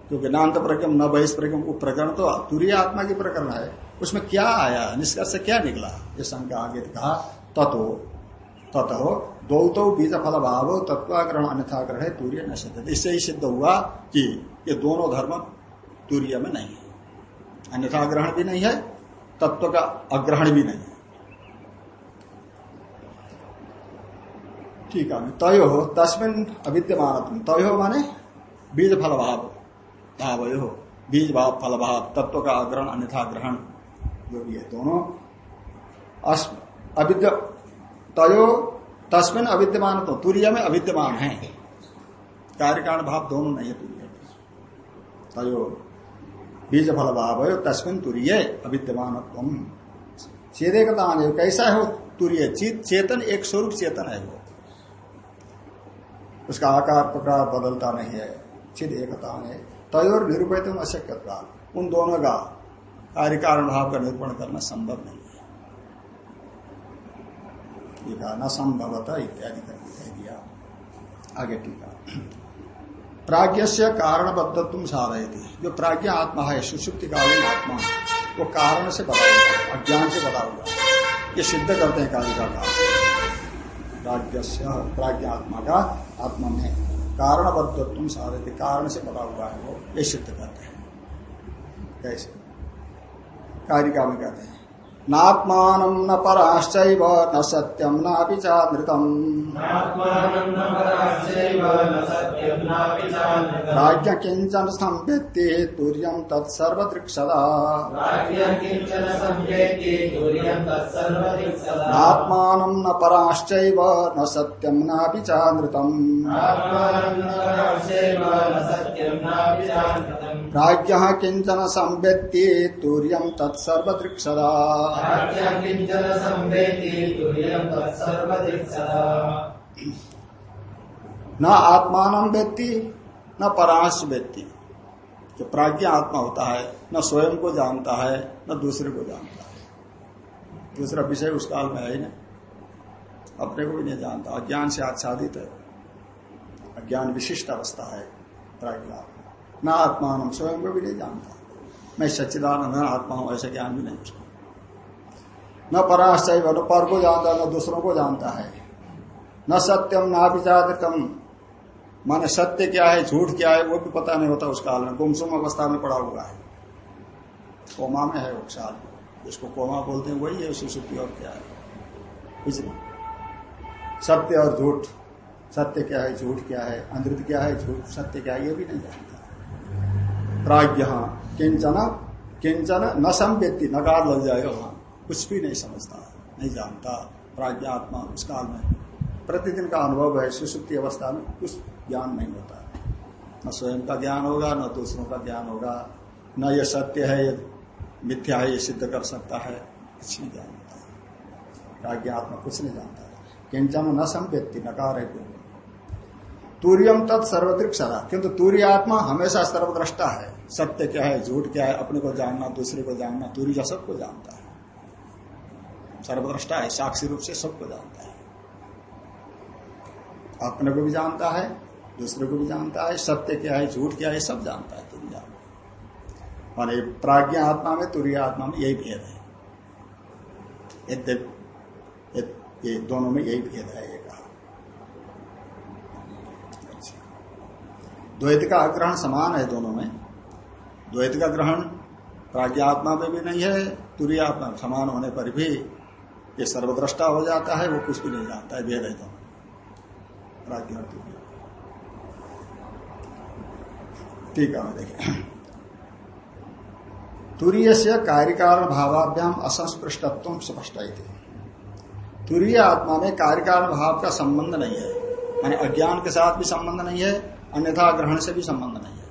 क्योंकि नान्त प्रक्रम न बहिष प्रक्रम उप प्रकरण तो तुरीय आत्मा की प्रकरण है। उसमें क्या आया? निष्कर्ष क्या निकला? ये शंका आगे कहा तत्व ततो दौतो बीज फल भाव तत्वाग्रहण अन्यथा ग्रहण तूर्य न सिद्ध इससे ही सिद्ध हुआ कि ये दोनों धर्म तूर्य में नहीं है। अन्यथा ग्रहण भी नहीं है, तत्व का अग्रहण भी नहीं है। ठीक है, तय हो तस्मिन अविद्यमान तय हो माने बीज फल भाव भाव हो बीज भाव फल भाव तत्व का अग्रहण, अन्यथा ग्रहण, जो भी है दोनों। अविद्य तयो तस्मिन अविद्यमान तो तुरीय में अविद्यमान है। कार्यकारण भाव दोनों नहीं है तुरीय तयो बीज फल भाव है तस्मिन तुरीय अविद्यमान सीधे का दान कैसा है वो तुरीय? चेतन एक स्वरूप चेतन है वो। उसका आकार, प्रकार बदलता नहीं है। चिद एकता है। तयोर निरूपित अशक्यता उन दोनों का कार्य कारण भाव का निरूपण करना संभव नहीं। टीका न संभवता इत्यादि कर दिया। आगे टीका। प्राज्ञ से कारणबद्ध तुम साधय थी जो प्राज्ञ आत्मा है, सुसुप्तिकालीन आत्मा वो कारण से बता हुआ अज्ञान से बता हुआ ये सिद्ध करते हैं कार्य का प्राज्ञ प्राज्ञ आत्मा का आत्मा में कारणबद्ध तुम साधे कारण से बता हुआ है वो, ये सिद्ध करते हैं। कैसे? कारिका में कहते हैं। नात्मान न पराश्च न सत्यम नापि चामृतम। राज्य किंचन संवेत्ति तुर्यम तत्सर्वदृक्षदा नात्मान न पराश्च न सत्यम चामृतम। राज्य किंचन संवेत्ति तुर्यम तत्सर्वदृक्षदा न आत्मान व्यक्ति न परांश व्यक्ति जो प्राज्ञ आत्मा होता है न स्वयं को जानता है न दूसरे को जानता है। दूसरा विषय उस काल में है ही नहीं। अपने को भी नहीं जानता। अज्ञान से आच्छादित है। अज्ञान विशिष्ट अवस्था है प्राज्ञ आत्मा। न आत्मान स्वयं को भी नहीं जानता। मैं सच्चिदानंद आत्मा हूँ, ऐसा ज्ञान भी नहीं। उसको न पराश्चय न पर को जानता, न दूसरों को जानता है। न सत्यम, ना विचारतम माने सत्य क्या है, झूठ क्या है, वो भी पता नहीं होता उस काल में। गुमसुम अवस्था में पड़ा हुआ है। कोमा में है वो साल। जिसको कोमा बोलते हैं, वही है सुसुप्ति और क्या है। कुछ नहीं। सत्य और झूठ। सत्य क्या है, झूठ क्या है अमृत क्या है, झूठ, सत्य क्या है, ये भी नहीं जानता। प्राज्ञ। किंचन किंचन न संव्यक्ति नकार लग जाएगा वहाँ कुछ भी नहीं समझता, नहीं जानता। प्राज्ञा आत्मा उस काल में प्रतिदिन का अनुभव है, सुसुप्ति अवस्था में कुछ ज्ञान नहीं होता। न स्वयं का ज्ञान होगा, न दूसरों का ज्ञान होगा। न ये सत्य है, ये मिथ्या है, ये सिद्ध कर सकता है। कुछ नहीं जानता। प्राज्ञा आत्मा कुछ नहीं जानता। किंचन न संव्यक्ति नकार है तूर्यम तत् सर्वदृक सदा किंतु तूर्य आत्मा हमेशा सर्वद्रष्टा है। सत्य क्या है, झूठ क्या है, अपने को जानना, दूसरे को जानना तूर्य सबको जानता है। सर्वद्रष्टा है, साक्षी रूप से सबको जानता है। अपने को भी जानता है, दूसरे को भी जानता है, सत्य क्या है, झूठ क्या है, सब जानता है तुरिया ये प्राज्ञा आत्मा में तुरिया आत्मा में यही भेद है। ये दोनों में यही भेद है ये कहा द्वैत का ग्रहण समान है दोनों में। द्वैत का ग्रहण प्राज्ञा आत्मा में भी नहीं है तुरीय आत्मा समान होने पर भी ये सर्वद्रष्टा हो जाता है, वो कुछ भी नहीं जानता है वेद है तो ठीक है, देखिए। तुरीय से कार्यकारण भावाभ्याम असंस्पृष्टत्व स्पष्ट थी तुरीय आत्मा में कार्यकारण भाव का संबंध नहीं है माने अज्ञान के साथ भी संबंध नहीं है अन्यथा ग्रहण से भी संबंध नहीं है।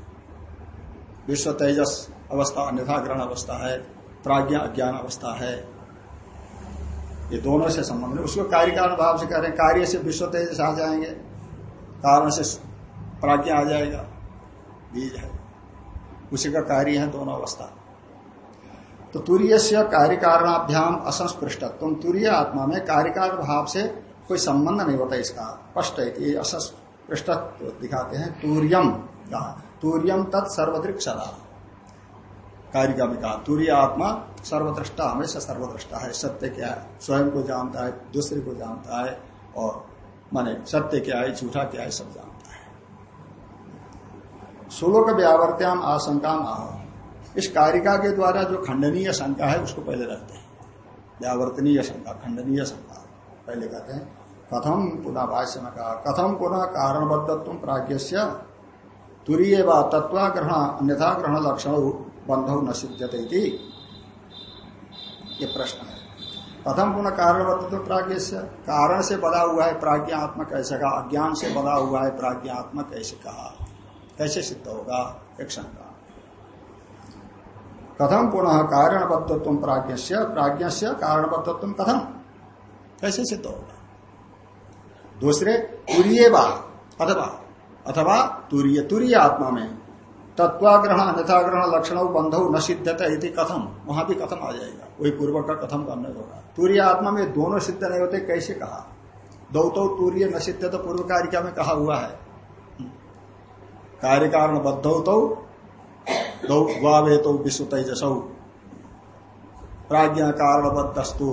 विश्व तेजस अवस्था अन्यथा ग्रहण अवस्था है, प्राज्ञा अज्ञान अवस्था है। ये दोनों से संबंध है उसको कार्य कारण भाव से कह रहे हैं। कार्य से विश्व तेजस आ जाएँगे। कारण से प्राज्ञा आ जाएगा। बीज है। उसी का कार्य है दोनों अवस्था। तो तुरीय से कार्य कारणाभ्याम असंस्पृष्टत्व। तुरीय आत्मा में कार्यकार भाव से कोई संबंध नहीं होता इसका। स्पष्ट है कि असंस्पृष्ट दिखाते हैं, तूर्यम कहा तूर्यम तत्सर्वदृक सदा। कार्य का भी कहा तुरीय आत्मा सर्वद्रष्टा हमेशा सर्वद्रष्टा है। सत्य क्या है? स्वयं को जानता है, दूसरे को जानता है, और माने सत्य क्या है, झूठा क्या है, सब जानता है। श्लोक व्यावर्त्याम आशंका आह। इस कारिका के द्वारा जो खंडनीय शंका है, उसको पहले रखते हैं। व्यावर्तनीय शंका, खंडनीय शंका। पहले कहते हैं कथम पुनः भाष्य में कहा कथम पुनः कारणबद्धत्व प्राज्ञ तुरीय व तत्वाग्रहण अन्यथा ग्रहण लक्षण बंधव न सिद्धते ये प्रश्न है। कथम पुनः कारण तो प्राज्ञ से कारण से बदा हुआ है प्राज्ञात्मक कैसे कहा? अज्ञान से बदा हुआ है प्राज्ञात्मक कैसे कहा? कैसे सिद्ध होगा? एक शंका। कथम पुनः कारणबद्धत्व प्राज्ञ से प्राज्ञ से कारणबद्धत्व कथम कैसे सिद्ध होगा? दूसरे तुरीय अथवा अथवा तुरीय तुरीय आत्मा में। तत्वाग्रहण अन्यथाग्रहण लक्षण बंधु न सिद्धता इति कथम वहाँ भी कथम आ जाएगा? वही पूर्व का कथम करने होगा। तूर्य आत्मा में दोनों सिद्ध नहीं होते, कैसे कहा? दो तो तूर्य न सिद्ध तो पूर्व कारिका में कहा हुआ है। कार्य कारण बद्ध तो वावे तो विश्व तेजसौ प्राज्ञा कारणबद्धस्तु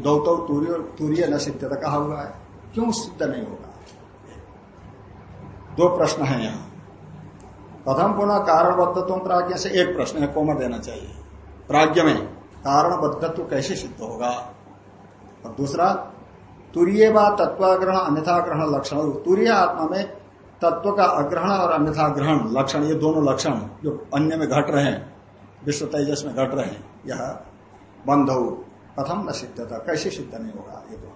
दौतो तूर्य तूर्य न सिद्ध कहा हुआ है। क्यों सिद्ध नहीं होगा? दो प्रश्न है यहाँ। प्रथम पुनः कारणबद्धत्व प्राज्ञ से एक प्रश्न है कोमर देना चाहिए। प्राज्ञ में कारणबद्धत्व कैसे सिद्ध होगा? और दूसरा, तुरीय व तत्वाग्रहण अन्यथा ग्रहण लक्षण तुरीय आत्मा में तत्व का अग्रहण और अन्यथा ग्रहण लक्षण, ये दोनों लक्षण जो अन्य में घट रहे हैं, विश्व तेजस में घट रहे हैं, यह बंध प्रथम न सिद्धता कैसे सिद्ध नहीं होगा? ये तो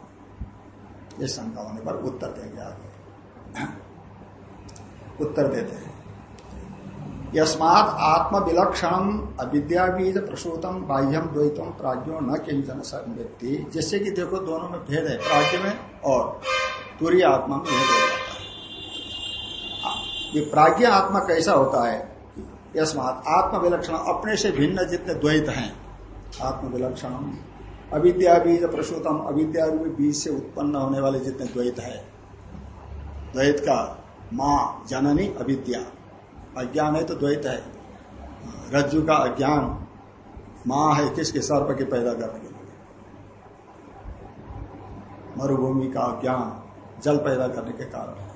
ये शंका होने पर उत्तर देंगे आगे। उत्तर देते हैं। यस्मात आत्म विलक्षण अविद्या बीज प्रसूतम बाह्यम द्वैतम प्राज्ञो न किंचन व्यक्ति जिससे कि देखो, दोनों में भेद है, प्राज्ञ में और तुरीय आत्मा में भेद हो है। ये प्राज्ञ आत्मा कैसा होता है? यस्मात आत्म विलक्षण अपने से भिन्न जितने द्वैत हैं आत्म विलक्षण अविद्या बीज प्रसूतम अविद्या बीज से उत्पन्न होने वाले जितने द्वैत है। द्वैत का माँ जननी अविद्या। अज्ञान है तो द्वैत है। रज्जु का अज्ञान माँ है, किसके सर्प के पैदा करने के लिए? मरुभूमि का अज्ञान जल पैदा करने के कारण है।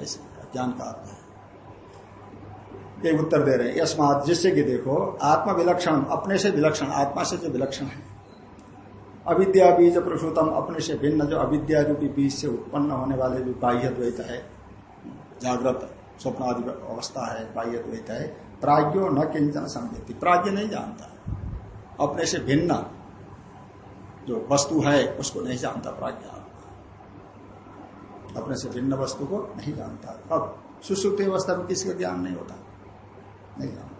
ऐसे अज्ञान का अर्थ है। ये उत्तर दे रहे हैं, यस्मात जिससे कि देखो, आत्मा विलक्षण, अपने से विलक्षण, आत्मा से जो विलक्षण है अविद्या बीज प्रसूतम अपने से भिन्न, जो अविद्या रूपी बीज से उत्पन्न होने वाले जो बाह्य द्वैत है, जागृत स्वप्न आदि अवस्था है, बाह्य द्वैत है, प्राज्ञो न किंचन संवेदी। प्राज्ञ नहीं जानता। अपने से भिन्न जो वस्तु है, उसको नहीं जानता प्राज्ञ। अपने से भिन्न वस्तु को नहीं जानता। अब सुश्रुति अवस्था में किसी का ज्ञान नहीं होता। नहीं जानता।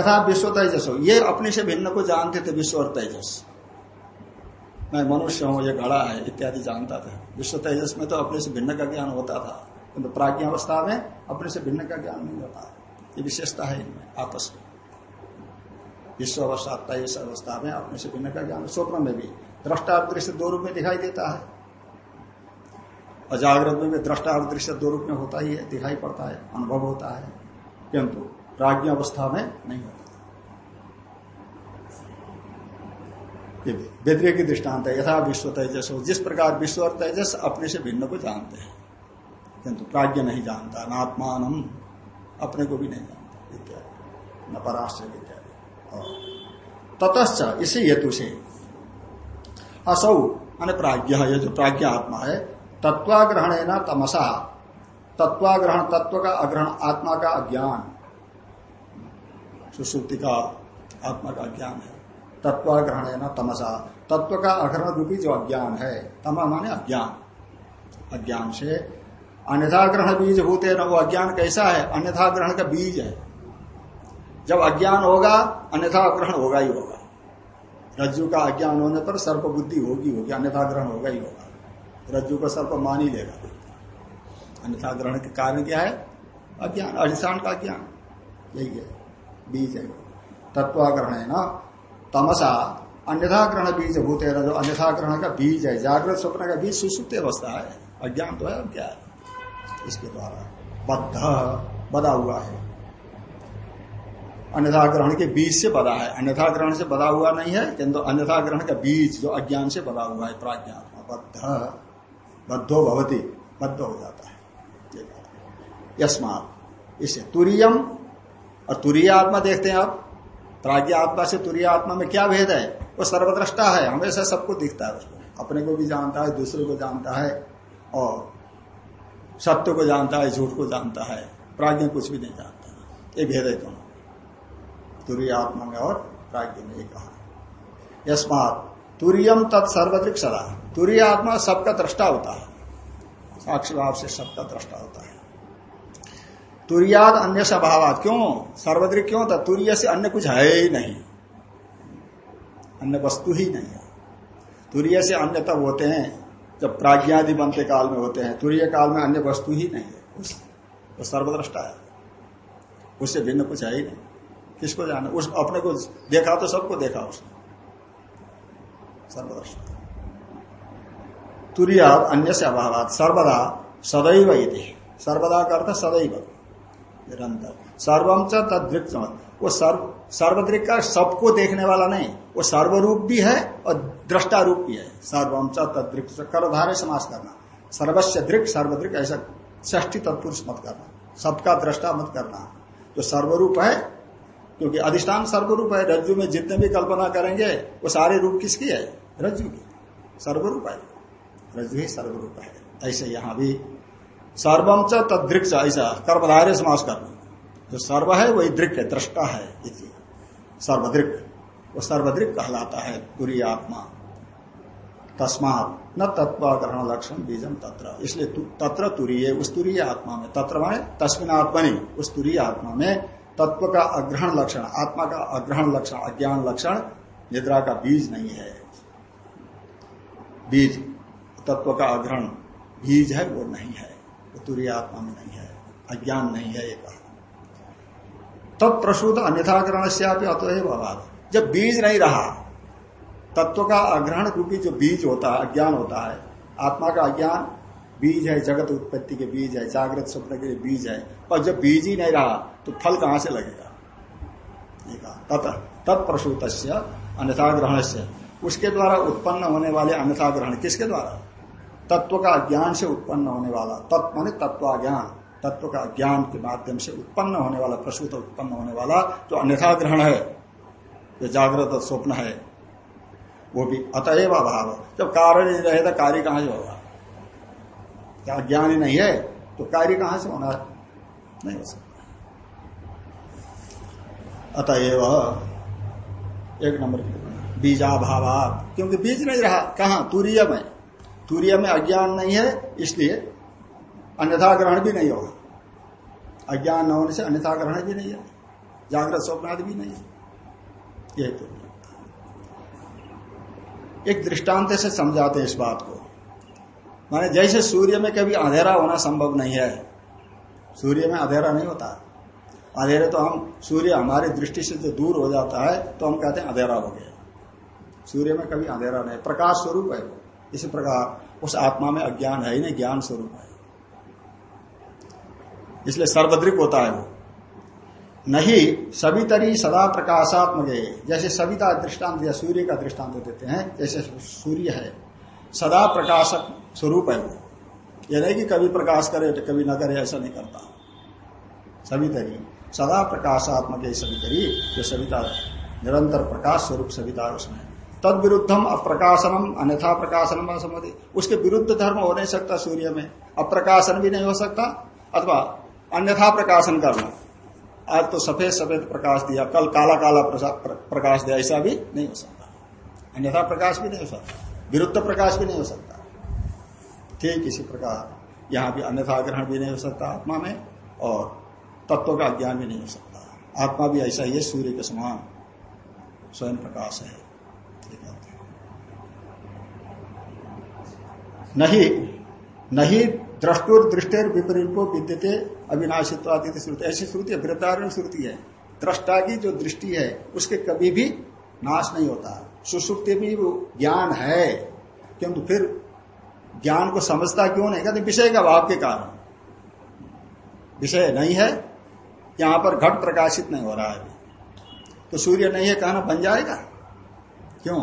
यथा विश्व तेजस हो ये अपने से भिन्न को जानते थे विश्व और तेजस मैं मनुष्य हूँ, ये घड़ा है, इत्यादि जानता था। विश्व तेजस में तो अपने से भिन्न का ज्ञान होता था। किंतु तो प्राज्ञ अवस्था में अपने से भिन्न का ज्ञान नहीं होता। ये विशेषता है इनमें आपस में। विश्व अवस्था तेईस अवस्था में अपने से भिन्न का ज्ञान, स्वप्न में भी। दृष्टा दृश्य दो रूप में दिखाई देता है। अजागृत में भी दृष्टा दृश्य दो रूप में होता ही है, दिखाई पड़ता है, अनुभव होता है। किंतु प्राज्ञ अवस्था में नहीं होता। व्यतिरिक दृष्टांत है, यथा विश्व तेजस हो। जिस प्रकार विश्व और तेजस अपने से भिन्न को जानते हैं, किंतु प्राज्ञ नहीं जानता नात्मान अपने को भी नहीं जानता, इत्यादि। न पराश्र इत्यादि। और ततश्च इसी हेतु से असौ, मान प्राज्ञ ये जो प्राज्ञ आत्मा है तत्वाग्रहण है ना तमसा, तत्वाग्रहण, तत्व का अग्रहण, आत्मा का अज्ञान, सुश्रुति का आत्मा का ज्ञान है। तत्वाग्रहण है ना तमसा। तत्व का अग्रहण रूपी जो अज्ञान है, तमा माने अज्ञान। अज्ञान से अन्यथा ग्रहण बीज होते न वो अज्ञान कैसा है? अन्यथा ग्रहण का बीज है। जब अज्ञान होगा अन्यथा ग्रहण होगा ही होगा। रज्जु का अज्ञान होने पर सर्प बुद्धि होगी होगी अन्यथा ग्रहण होगा ही होगा। रज्जु को सर्प मान ही लेगा। अन्यथा ग्रहण के कारण क्या है? अज्ञान, अधिष्ठान का ज्ञान यही है, बीज है। तत्वाग्रहण है ना तमसा अन्यथा ग्रहण बीज भूते जो अन्यथा ग्रहण का बीज है जागृत स्वप्न का बीज सुसुप्त अवस्था है। अज्ञान तो है और क्या है इसके द्वारा बद्ध, बदा हुआ है। अन्यथा ग्रहण के बीज से बदा है। अन्यथा ग्रहण से बदा हुआ नहीं है, किंतु अन्यथा ग्रहण का बीज जो अज्ञान से बदा हुआ है, प्राज्ञात्मा, बद्ध, बद्धो भवती, बद्ध हो जाता है। यस्मात, इसे तुरियम, और तुरीय आत्मा देखते हैं आप। प्राज्ञ आत्मा से तुरीय आत्मा में क्या भेद है? वो सर्वद्रष्टा है। हमेशा सबको दिखता है उसको। अपने को भी जानता है, दूसरे को जानता है और सत्य को जानता है, झूठ को जानता है। प्राज्ञ कुछ भी नहीं जानता। ये भेद है दोनों। तुरीय आत्मा में और प्राज्ञ में कहा यस्मात तुरियम तत्सर्वत्रिक सदा तुरीय आत्मा सबका दृष्टा होता है। साक्षी भाव से सबका दृष्टा होता है। तुरियाद अन्य स्वभाव क्यों? सर्वद्रिक क्यों था? तुरीय से अन्य कुछ है ही नहीं। अन्य वस्तु ही नहीं है। तुरीय से अन्य तब होते हैं जब प्राज्ञादि बनते काल में होते हैं। तुरीय काल में अन्य वस्तु ही नहीं है। वो सर्वद्रष्टा है। उससे भिन्न कुछ है ही नहीं। किसको जाना? उस अपने को देखा तो सबको देखा उसने। सर्वद्रष्टा। तुरिया अन्य से अभाव सर्वदा सदैव सर्वदा का अर्थ सदैव। निरंतर। सर्वम च तद्रिक वो सर्व सर्वदृक का सबको देखने वाला नहीं, वो सर्वरूप भी है और दृष्टा रूप भी है। सर्वम च तद्रिक कर्धारे समास करना। सर्वस्व दृक सर्वदृक ऐसा ष्ठी तत्पुरुष मत करना। सबका दृष्टा मत करना। जो सर्वरूप है, क्योंकि अधिष्ठान सर्वरूप है, रज्जु में जितने भी कल्पना करेंगे, वो सारे रूप किसकी है? रज्जु की। सर्वरूप है। रज्जु ही सर्वरूप है। ऐसे यहाँ भी सर्वम च तदृक्ष ऐसा कर्मधारे समास करना जो सर्व है, वही दृक है, दृष्टा है सर्वदृक वो सर्वदृक कहलाता है पूरी आत्मा। तस्मात न तत्व ग्रहण लक्षण बीजम तत्र। इसलिए तत्र तुरीय, उस तुरीय आत्मा में। तत्र माने तस्मिन आत्मनि, उस तुरीय आत्मा में तत्व का अग्रहण लक्षण, आत्मा का अग्रहण लक्षण, अज्ञान लक्षण, निद्रा का बीज नहीं है। बीज, तत्व का अग्रहण, बीज है, वो नहीं है। वो तुरीय आत्मा में नहीं है, अज्ञान नहीं है एक तत्प्रसूत अन्यथाग्रहण से आप अतएव अभाव जब बीज नहीं रहा, तत्व का अग्रहण रूपी जो बीज होता है, अज्ञान होता है, आत्मा का अज्ञान, बीज है, जगत उत्पत्ति के बीज है, जागृत स्वप्न के बीज है और जब बीज ही नहीं रहा तो फल कहाँ से लगेगा? तत् तत्प्रसूत अन्यथा ग्रहण से उसके द्वारा उत्पन्न होने वाले अन्यथा ग्रहण किसके द्वारा? तत्व का ज्ञान से उत्पन्न होने वाला तत्व माने तत्वाज्ञान। तत्व का ज्ञान के माध्यम से उत्पन्न होने वाला, प्रसूत उत्पन्न होने वाला जो अन्यथा ग्रहण है, जो जागृत स्वप्न है, वो भी अतएव अभाव। जब कारण ही रहे तो कार्य कहाँ से होगा? क्या ज्ञान ही नहीं है तो कार्य कहाँ से होना नहीं हो सकता। अतएव एक नंबर बीजाभाव क्योंकि बीज नहीं रहा, कहा? तूर्य में। तूर्य में अज्ञान नहीं है, इसलिए अन्यथा ग्रहण भी नहीं होगा। अज्ञान न होने से अन्यथा ग्रहण भी नहीं है, जागृत स्वप्न आदि भी नहीं है। यही तो एक दृष्टांत से समझाते इस बात को। माने जैसे सूर्य में कभी अंधेरा होना संभव नहीं है, सूर्य में अंधेरा नहीं होता। अंधेरे तो हम, सूर्य हमारी दृष्टि से जो दूर हो जाता है तो हम कहते हैं अंधेरा हो गया। सूर्य में कभी अंधेरा नहीं प्रकाश स्वरूप है वो, इसी प्रकार उस आत्मा में अज्ञान है ही नहीं, ज्ञान स्वरूप है। इसलिए सर्वद्रिक होता है वो। नहीं सवितरी सदा प्रकाशात्मक, जैसे सविता दृष्टांत या सूर्य का दृष्टांत देते हैं, जैसे सूर्य है, सदा प्रकाशक स्वरूप है वो। यह नहीं कि कभी प्रकाश करे तो कभी न करे, ऐसा नहीं करता। सवितरी सदा प्रकाशात्मक सवितरी जो सविता निरंतर प्रकाश स्वरूप सविता है उसमें। तद विरुद्धम अप्रकाशनम, अन्यथा प्रकाशनम असमति उसके विरुद्ध धर्म हो नहीं सकता सूर्य में। अप्रकाशन भी नहीं हो सकता, अथवा अन्यथा प्रकाशन करना। आज तो सफ़ेद सफ़ेद प्रकाश दिया, कल काला काला प्रकाश दिया, ऐसा भी नहीं हो सकता। अन्यथा प्रकाश भी नहीं हो सकता। विरुद्ध प्रकाश भी नहीं हो सकता। ठीक इसी प्रकार, यहाँ भी अन्यथा ग्रहण भी नहीं हो सकता आत्मा में, और तत्व का ज्ञान भी नहीं हो सकता। आत्मा भी ऐसा ही है, सूर्य के समान स्वयं प्रकाश है। नहीं नहीं द्रष्टुर दृष्टेर विपरीत को विद्यते अविनाशित्वादित श्रुति। ऐसी श्रुति वृद्धारण श्रुति है। दृष्टा की जो दृष्टि है, उसके कभी भी नाश नहीं होता। सुसुप्ति में ज्ञान है, किंतु फिर ज्ञान को समझता क्यों नहीं? कहते विषय का भाव के कारण। विषय नहीं है, यहाँ पर घट प्रकाशित नहीं हो रहा है तो सूर्य नहीं है, कहना बन जाएगा? क्यों?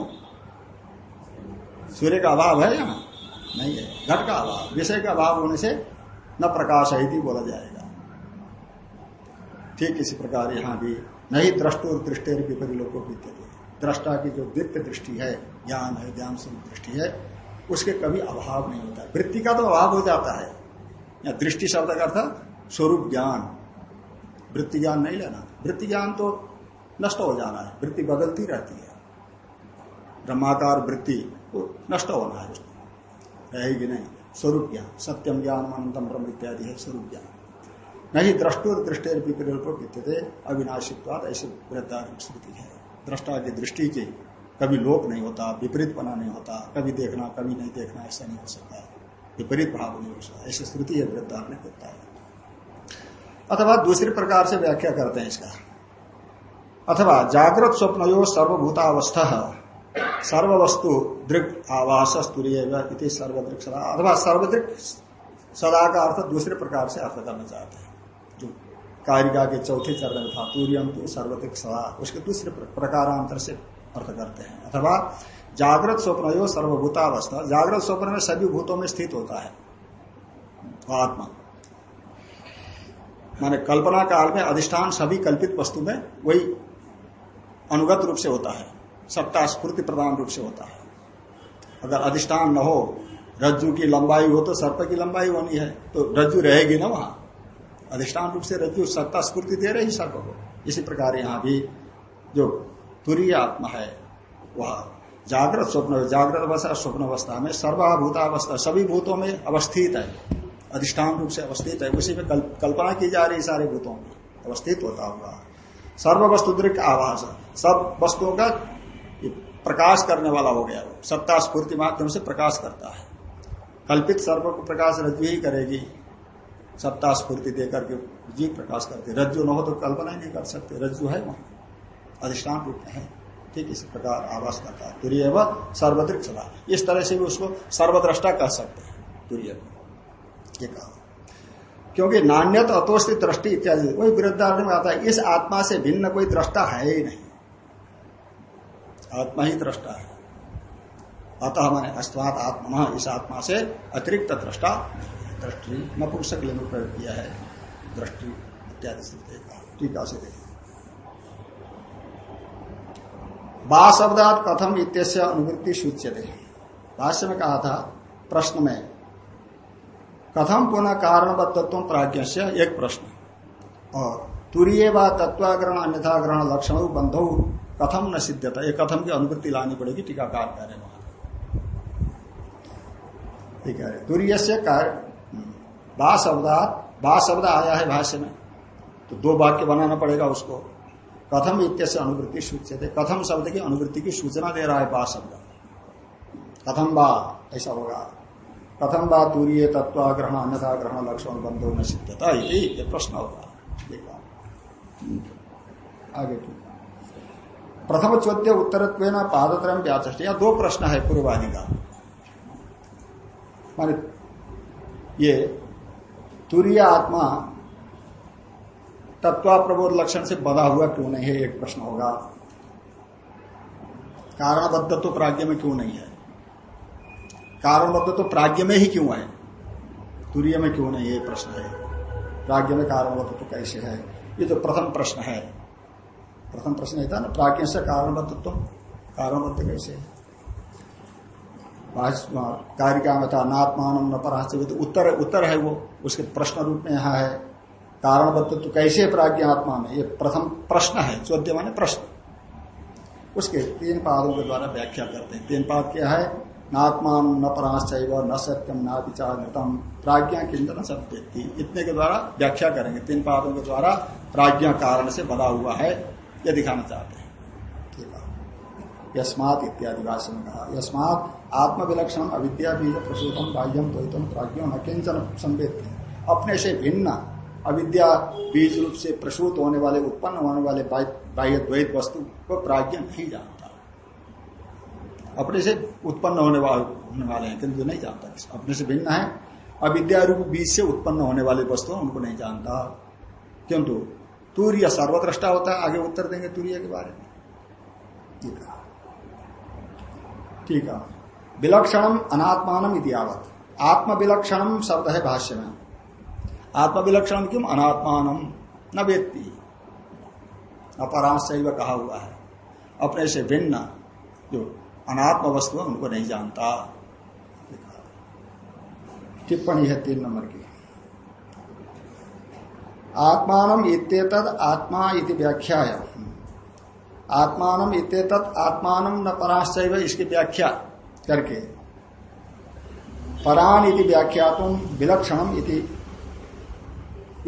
सूर्य का अभाव है यहाँ। नहीं है। घट का अभाव विषय का अभाव होने से न प्रकाश है बोला जाएगा। ठीक इसी प्रकार यहाँ भी नहीं दृष्टो दृष्टि विपरी विपरीलोको विद्यते दृष्टा की जो दिव्य दृष्टि है, ज्ञान है ज्ञान स्वरूप दृष्टि है, उसके कभी अभाव नहीं होता। वृत्ति का तो अभाव हो जाता है। या दृष्टि शब्द का अर्थ स्वरूप ज्ञान। वृत्ति ज्ञान नहीं लेना। वृत्ति ज्ञान तो नष्ट हो जाना है। वृत्ति बदलती रहती है। ब्रह्माकार वृत्ति नष्ट होना है। रहेगी नहीं? स्वरूप ज्ञान सत्यम ज्ञान अनंतम ब्रह्म इत्यादि है स्वरूप ज्ञान नहीं द्रष्टुर दृष्टि विपरीत अविनाशित्वाद ऐसे वृद्धारण स्मृति है। दृष्टा की दृष्टि के कभी लोप नहीं होता, विपरीत बना नहीं होता, कभी देखना, कभी नहीं देखना, ऐसा नहीं हो सकता विपरीत भाव नहीं हो सकता, ऐसी स्मृति है वृद्धारण होता है। अथवा दूसरी प्रकार से व्याख्या करते हैं इसका। अथवा जागृत स्वप्न सर्वभूतावस्था। सर्ववस्तु दृक आवास स्तूर्य सर्वदृक सदा अथवा सर्वदृक सदा का अर्थ दूसरे प्रकार से अर्थ करना चाहते हैं। जो कारिका के चौथे चरण था तूर्यम तो सर्वदृक सदा। उसके दूसरे प्रकारांतर से अर्थ करते हैं। अथवा जागृत स्वप्न जो सर्वभूतावस्था। जागृत स्वप्न में सभी भूतों में स्थित होता है। आत्मा। माने कल्पना काल में अधिष्ठान सभी कल्पित वस्तु में वही अनुगत रूप से होता है। सत्ता स्फूर्ति प्रधान रूप से होता है। अगर अधिष्ठान न हो रज्जु की लंबाई हो तो सर्प की लंबाई होनी है तो रज्जु रहेगी ना वहाँ। अधिष्ठान रूप से रज्जु सत्ता स्फूर्ति दे रही सर्प को। इसी प्रकार यहाँ भी जो तुरीय आत्मा है वह जागृत स्वप्न जागृत अवस्था स्वप्न अवस्था में सर्वभूतावस्था सभी भूतों में अवस्थित है। अधिष्ठान रूप से अवस्थित है उसी में कल, कल्पना की जा रही सारे भूतों में अवस्थित होता हुआ सर्व वस्तु आभास सब वस्तुओं का प्रकाश करने वाला हो गया। वो सत्ता स्फूर्ति माध्यम से प्रकाश करता है। कल्पित सर्व को प्रकाश रज्जु ही करेगी। सत्ता स्फूर्ति देकर के जीव प्रकाश करते रज्जु न हो तो कल्पना ही नहीं कर सकते। रज्जु है वहाँ। अधिष्ठान रूप में है। ठीक इस प्रकार आवास करता है। तुरीय व सदा इस तरह से भी उसको सर्वद्रष्टा कह सकते हैं। तुरीय ये कहा। क्योंकि नान्यत अतोस्ती दृष्टि इत्यादि। वही विरुद्धार्थ में आता है, इस आत्मा से भिन्न कोई दृष्टा है ही नहीं। आत्मा ही दृष्टा है। अतः मैंने अस्वात आत्मा इस आत्मा से अतिरिक्त दृष्टा, दृष्टि नपुंसक लिंग प्रयोग किया है। दृष्टि इत्यादि से देखा, टीका से देखा। बा शब्दात कथम इत्यस्य अनुवृत्ति सूच्य थे भाष्य में कहा था, प्रश्न में, कथम पुनः कारणवत तत्व प्राज्ञ से एक प्रश्न। और तुरीय व तत्वाग्रहण अन्यथा ग्रहण लक्षण बंधु कथम न सिद्धता ये कथम की अनुवृत्ति लानी पड़ेगी, टीकाकार कह रहे वहाँ ठीक है तुरीय से कार्य बा शब्दात बा शब्द आया है भाष्य में तो दो वाक्य बनाना पड़ेगा उसको। कथम इत्य से अनुवृत्ति सूचित है कथम शब्द की अनुवृत्ति की सूचना दे रहा है बा शब्द। कथम बा, ऐसा होगा। कथम बा तूरीय तत्व ग्रहण, अन्यथा ग्रहण लक्षण बंधु न सिद्धता यही प्रश्न होगा। आगे प्रथम चौद्य उत्तरत्व पादत्रम व्याचष्ट। या दो प्रश्न है पूर्वादि का। माने ये तुरीय आत्मा तत्वा प्रबोध लक्षण से बधा हुआ क्यों नहीं है? एक प्रश्न होगा। कारणबद्ध तो प्राज्ञ में क्यों नहीं है? कारणबद्ध तो प्राज्ञ में ही क्यों है? तुरीय में क्यों नहीं? है प्रश्न है। प्राज्ञ में कारणबद्ध तो कैसे है? ये जो प्रथम प्रश्न है प्रथम प्रश्न था ना, प्राज्ञ से कारणबद्ध तुम कारणबद्ध कैसे? है कारिका में था नात्मान न पराश्चर्य तो उत्तर उत्तर है वो, उसके प्रश्न रूप में यहाँ है। कारणबद्ध तो कैसे प्राज्ञ आत्मा में? ये प्रथम प्रश्न है चौद्य माने प्रश्न। उसके तीन पादों के द्वारा व्याख्या करते हैं। तीन पाद क्या है? नात्मान न पराश्चैव न सत्यम, ना विचार नृतम प्राज्ञा किंच न सत्य। इतने के द्वारा व्याख्या करेंगे। तीन पादों के द्वारा प्राज्ञा कारण से बना हुआ है। यह दिखाना चाहते हैं। यस्मात इत्यादि भाषण में कहा यस्मात आत्म विलक्षण अविद्या बीज प्रसूतम बाह्यम द्वैतम प्राज्ञो न किंचन संवेद अपने से भिन्न अविद्या बीज रूप से प्रसूत होने वाले, उत्पन्न होने वाले बाह्य द्वैत वस्तु को प्राज्ञ नहीं जानता। अपने से उत्पन्न होने वाले होने वाले हैं, किंतु नहीं जानता। अपने से भिन्न है। अविद्या रूप बीज से उत्पन्न होने वाले वस्तु उनको नहीं जानता। किंतु तूर्य सर्वद्रष्टा होता है, आगे उत्तर देंगे तूर्य के बारे में। ठीक है। विलक्षणम अनात्मान इतिहावत आत्म विलक्षणम शब्द है भाष्य में आत्म विलक्षण क्यों अनात्मान न व्यक्ति अपरांश कहा हुआ है। अपने से भिन्न जो अनात्म वस्तु है, उनको नहीं जानता। टिप्पणी है तीन नंबर की। आत्मान इत्येतद आत्मा इति व्याख्या है आत्मान इत आत्मान न पराश्चैव इसकी व्याख्या करके। परान इति व्याख्या तुम विलक्षणम इति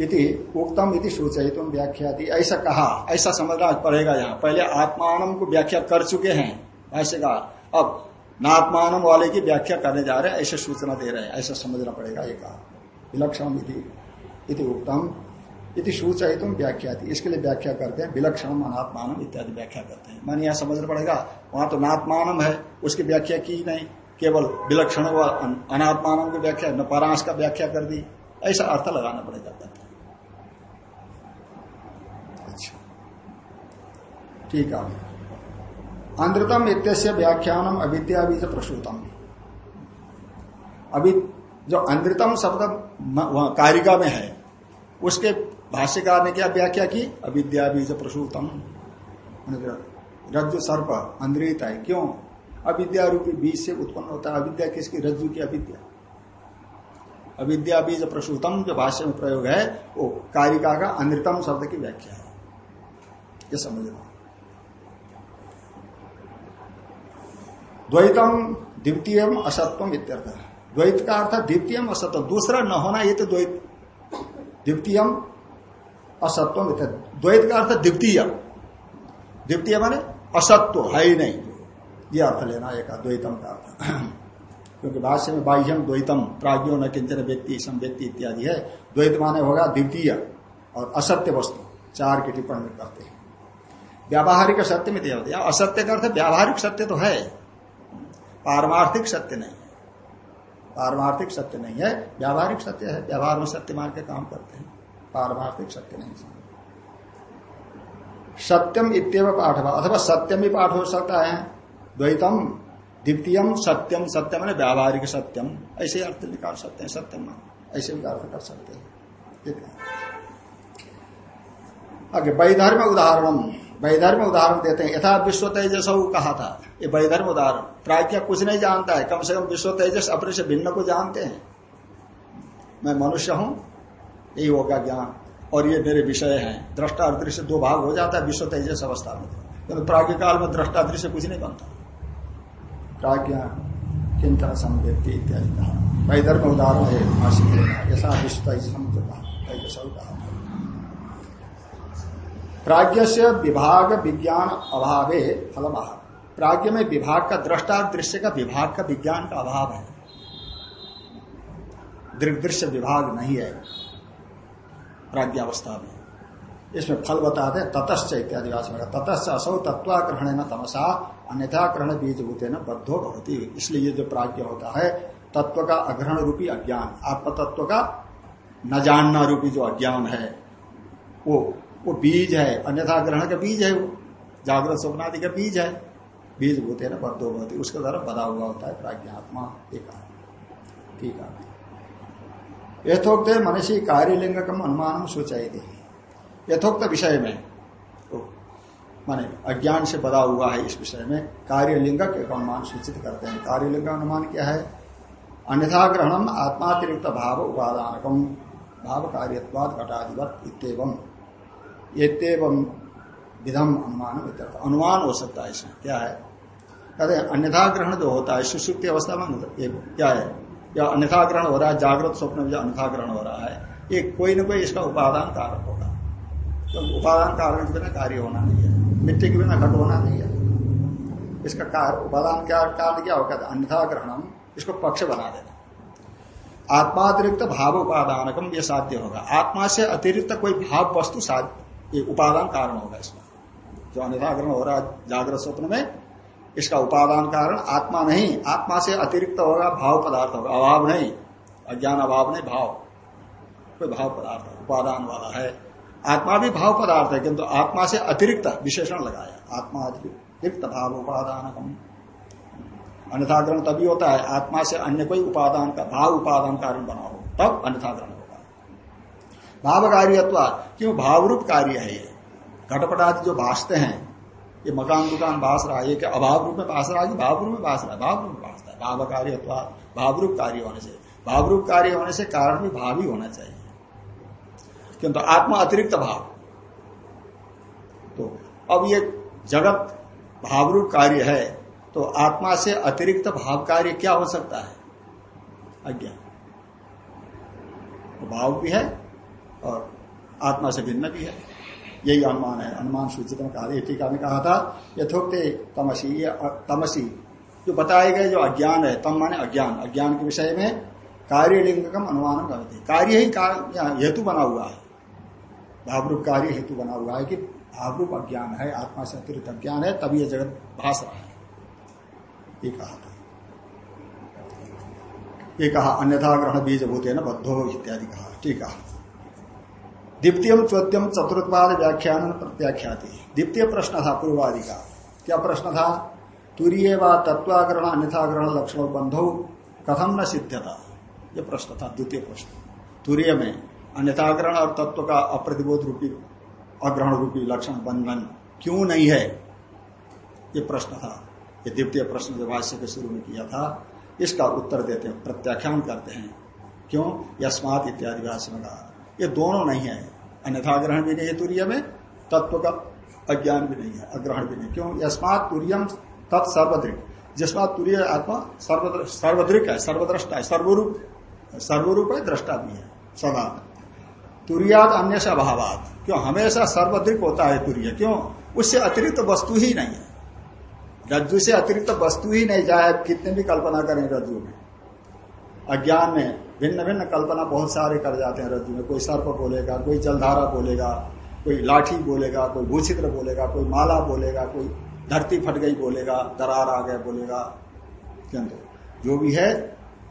इति उक्तम इति सूचयितुम व्याख्या थी ऐसा कहा, ऐसा समझना पड़ेगा यहाँ। पहले आत्मान को व्याख्या कर चुके हैं ऐसे कहा अब नात्मान वाले की व्याख्या करने जा रहे हैं, ऐसे सूचना दे रहे हैं, ऐसा समझना पड़ेगा ये कहा। विलक्षण इति उत्तम इति सूचयितुम व्याख्या थी इसके लिए व्याख्या करते हैं, विलक्षण अनात्मान इत्यादि व्याख्या करते हैं। मैंने यह समझना पड़ेगा, वहाँ तो नात्मान है, उसकी व्याख्या की नहीं, केवल विलक्षण व अनात्मान की व्याख्या, न परांश का व्याख्या कर दी, ऐसा अर्थ लगाना पड़ेगा। अच्छा। ठीक है। अंध्रतम इत्यस्य व्याख्यानम अविद्या बीज प्रसूतम। अभी, जो अंध्रतम शब्द कारिका में है, उसके भाष्यकार ने क्या व्याख्या की? अविद्या बीज प्रसूतम रज्जु सर्प अंद्रित है, क्यों? अविद्या रूपी बीज से उत्पन्न होता है। अविद्या किसकी? रज्जु की अविद्या। अविद्या बीज प्रसूतम जो भाष्य में प्रयोग है, वो कारिका का अनृतम शब्द की व्याख्या है। ये समझना द्वैतम द्वितीय असत्वम इत्यर्थ। द्वैत का अर्थ द्वितीय असत्व दूसरा न होना, ये तो द्वैत। द्वितीय असत्व द्वैत का अर्थ द्वितीय। द्वितीय माने असत्व, है ही नहीं। ये अर्थ लेना एक द्वैतम का अर्थ। क्योंकि भाष्य में बाह्यम द्वैतम, प्राज्ञो न किंचन व्यक्ति सम व्यक्ति इत्यादि है। द्वैत माने होगा द्वितीय और असत्य वस्तु। चार की टिप्पणी करते हैं। व्यावहारिक सत्य में दिया होता असत्य का अर्थ व्यावहारिक सत्य तो है। पारमार्थिक सत्य नहीं है। पारमार्थिक सत्य नहीं है। व्यावहारिक सत्य है। व्यवहार में सत्य मान के काम करते हैं। पारमार्थिक सत्य नहीं सत्यम इतव पाठ अथवा सत्यम ही पाठ हो सकता है। द्वैतम, द्वितीयम, सत्यम सत्यम मैंने व्यावहारिक सत्यम। ऐसे अर्थ निकाल सकते हैं, सत्यम ऐसे भी अर्थ कर सकते हैं। आगे, वैधर्म उदाहरण वैधर्म उदाहरण देते हैं। यथा विश्व तेजस कहा था। ये वैधर्म उदाहरण। प्राज्ञ कुछ नहीं जानता है। कम से कम विश्व तेजस अपने से भिन्न को जानते हैं। मैं मनुष्य हूँ यही होगा ज्ञान। और ये मेरे विषय हैं। दृष्टा और दृश्य दो भाग हो जाता है, विश्व तेजस अवस्था में। क्योंकि प्राज्ञ काल में दृष्टा दृश्य कुछ नहीं बनता। प्राज्ञ किंतन समव्यक्ति इत्यादि कहा। वैधर्म उदाहरण है ऐसा विश्व तेजस प्राज्ञ से विभाग विज्ञान अभावे फलम। प्राज्ञ में विभाग का दृष्टा दृश्य का विभाग का विज्ञान का अभाव है। दृग्दृश्य विभाग नहीं है। प्राज्ञावस्था में। इसमें फल बताते हैं, ततश्च इत्यादि ततश्च असौ तत्वाग्रहण न तमसा अन्यथा ग्रहण बीज होते न बद्धो भवती। इसलिए ये जो प्राज्ञ होता है, तत्व का अग्रहण रूपी अज्ञान। आत्म तत्व का न जानना रूपी जो अज्ञान है, वो वो बीज है। अन्यथा ग्रहण का बीज है वो। जागृत स्वप्नादि का बीज है। बीज भूते न बद्धो भवती। उसके द्वारा बदा हुआ होता है प्राज्ञात्मा। एक ठीक है। यथोक्त मनुष्य कार्यलिंग कम अनुमान सोचाई थी यथोक्त विषय में तो माने अज्ञान से बदा हुआ है इस विषय में कार्यलिंग के अनुमान सूचित करते हैं। कार्यलिंग अनुमान क्या है? अन्यथा ग्रहणम आत्मातिरिक्त भाव उपादानकम, भाव कार्यवाद घटाधिवत इतम एवं विधम अनुमान अनुमान हो सकता है इसमें। क्या है? कहते अन्यथा ग्रहण जो होता है, सुसुप्ति अवस्था में क्या है? या अन्यथा ग्रहण हो रहा है, जागृत स्वप्न में अन्यथा ग्रहण हो रहा है, ये कोई ना कोई इसका उपादान कारक होगा। तो उपादान कारण के बिना कार्य होना नहीं है, मिट्टी के बिना घट होना नहीं है। इसका कार्य उपादान क्या कारण क्या होगा? अन्यथा ग्रहणम इसको पक्ष बना देना। आत्मातिरिक्त भाव उपादानकम ये साध्य होगा। आत्मा से अतिरिक्त कोई भाव वस्तु ये उपादान कारण होगा इसमें। जो अन्यथा ग्रहण हो रहा है, जागृत स्वप्न में इसका उपादान कारण आत्मा नहीं, आत्मा से अतिरिक्त होगा भाव पदार्थ होगा अभाव नहीं, अज्ञान अभाव नहीं, भाव, कोई भाव पदार्थ उपादान वाला है। आत्मा भी भाव पदार्थ है, किंतु आत्मा से अतिरिक्त विशेषण लगाया, आत्मा अतिरिक्त भाव उपादान अन्यथा ग्रहण तभी होता है, आत्मा से अन्य कोई उपादान का, भाव उपादान कारण बना हो, तब अन्यथा ग्रहण होगा। भाव कार्यत्वा क्यों? भावरूप कार्य है ये। घटपट आदि जो भाषते हैं ये मकान दुकान भाष रहा है, ये अभाव रूप में भाष रहा है? भाव रूप में भाष रहा है भाव रूप में भाषता है। भाव कार्य अथवा भावरूप कार्य होने से, भावरूप कार्य होने से कारण भी भाव ही होना चाहिए। किंतु आत्मा अतिरिक्त भाव। तो अब ये जगत भावरूप कार्य है तो आत्मा से अतिरिक्त भाव कार्य क्या हो सकता है? अज्ञान तो भाव भी है और आत्मा से भिन्न भी है। यही अनुमान है। अनुमान सूचित में कहा टीका में कहा था, यथोक्त तमसी, ये तमसी। जो बताए गए जो अज्ञान है, तम माने अज्ञान। अज्ञान के विषय में कार्य लिंगकम अनुमान करते कार्य ही हेतु बना हुआ है। भावरूप कार्य हेतु बना हुआ है कि भावरूप अज्ञान है, आत्मा से अतिरिक्त अज्ञान है, तभी यह जगत भाष रहा है। ये कहा था। ये कहा, अन्यथा ग्रहण बीज भूते न बद्धो इत्यादि कहा। ठीक है द्वितीय चौद्यम चतुर्थवाद व्याख्यान प्रत्याख्याति। द्वितीय प्रश्न था पूर्वादि का क्या प्रश्न? था तुरीय व तत्वाग्रहण अन्यथा ग्रहण लक्षण बंधो कथम न सिद्धता यह प्रश्न था द्वितीय प्रश्न। तुरीय में अन्यथाग्रहण और तत्व का अप्रतिबोध रूपी अग्रहण रूपी लक्षण बंधन क्यों नहीं है? ये प्रश्न था ये द्वितीय प्रश्न जो भाष्य के शुरू में किया था, इसका उत्तर देते हैं, प्रत्याख्यान करते हैं। क्यों? यस्मात इत्यादि भाष्य में कहा ये दोनों नहीं है। अन्यथा ग्रहण भी नहीं है तुरीय में, तत्व का अज्ञान भी नहीं है, अग्रहण भी नहीं। क्यों? यस्मात तुरियम तत्सर्वदृक जिसमात तुरीय आत्मा सर्वदृक है, सर्वद्रष्टा है, सर्वरूप सर्वरूप है दृष्टा भी है, सदा। तुरियाद अन्य से अभावात। क्यों? हमेशा सर्वदृक होता है तुरीय। क्यों? उससे अतिरिक्त वस्तु ही नहीं है। रज्जु से अतिरिक्त वस्तु ही नहीं, जाए कितने भी कल्पना करें रज्जु में। अज्ञान में भिन्न भिन्न कल्पना बहुत सारे कर जाते हैं रज्जु में। कोई सर्प बोलेगा, कोई जलधारा बोलेगा, कोई लाठी बोलेगा, कोई भूचित्र बोलेगा, कोई माला बोलेगा, कोई धरती फट गई बोलेगा, दरार आ गया बोलेगा। किंतु जो भी है,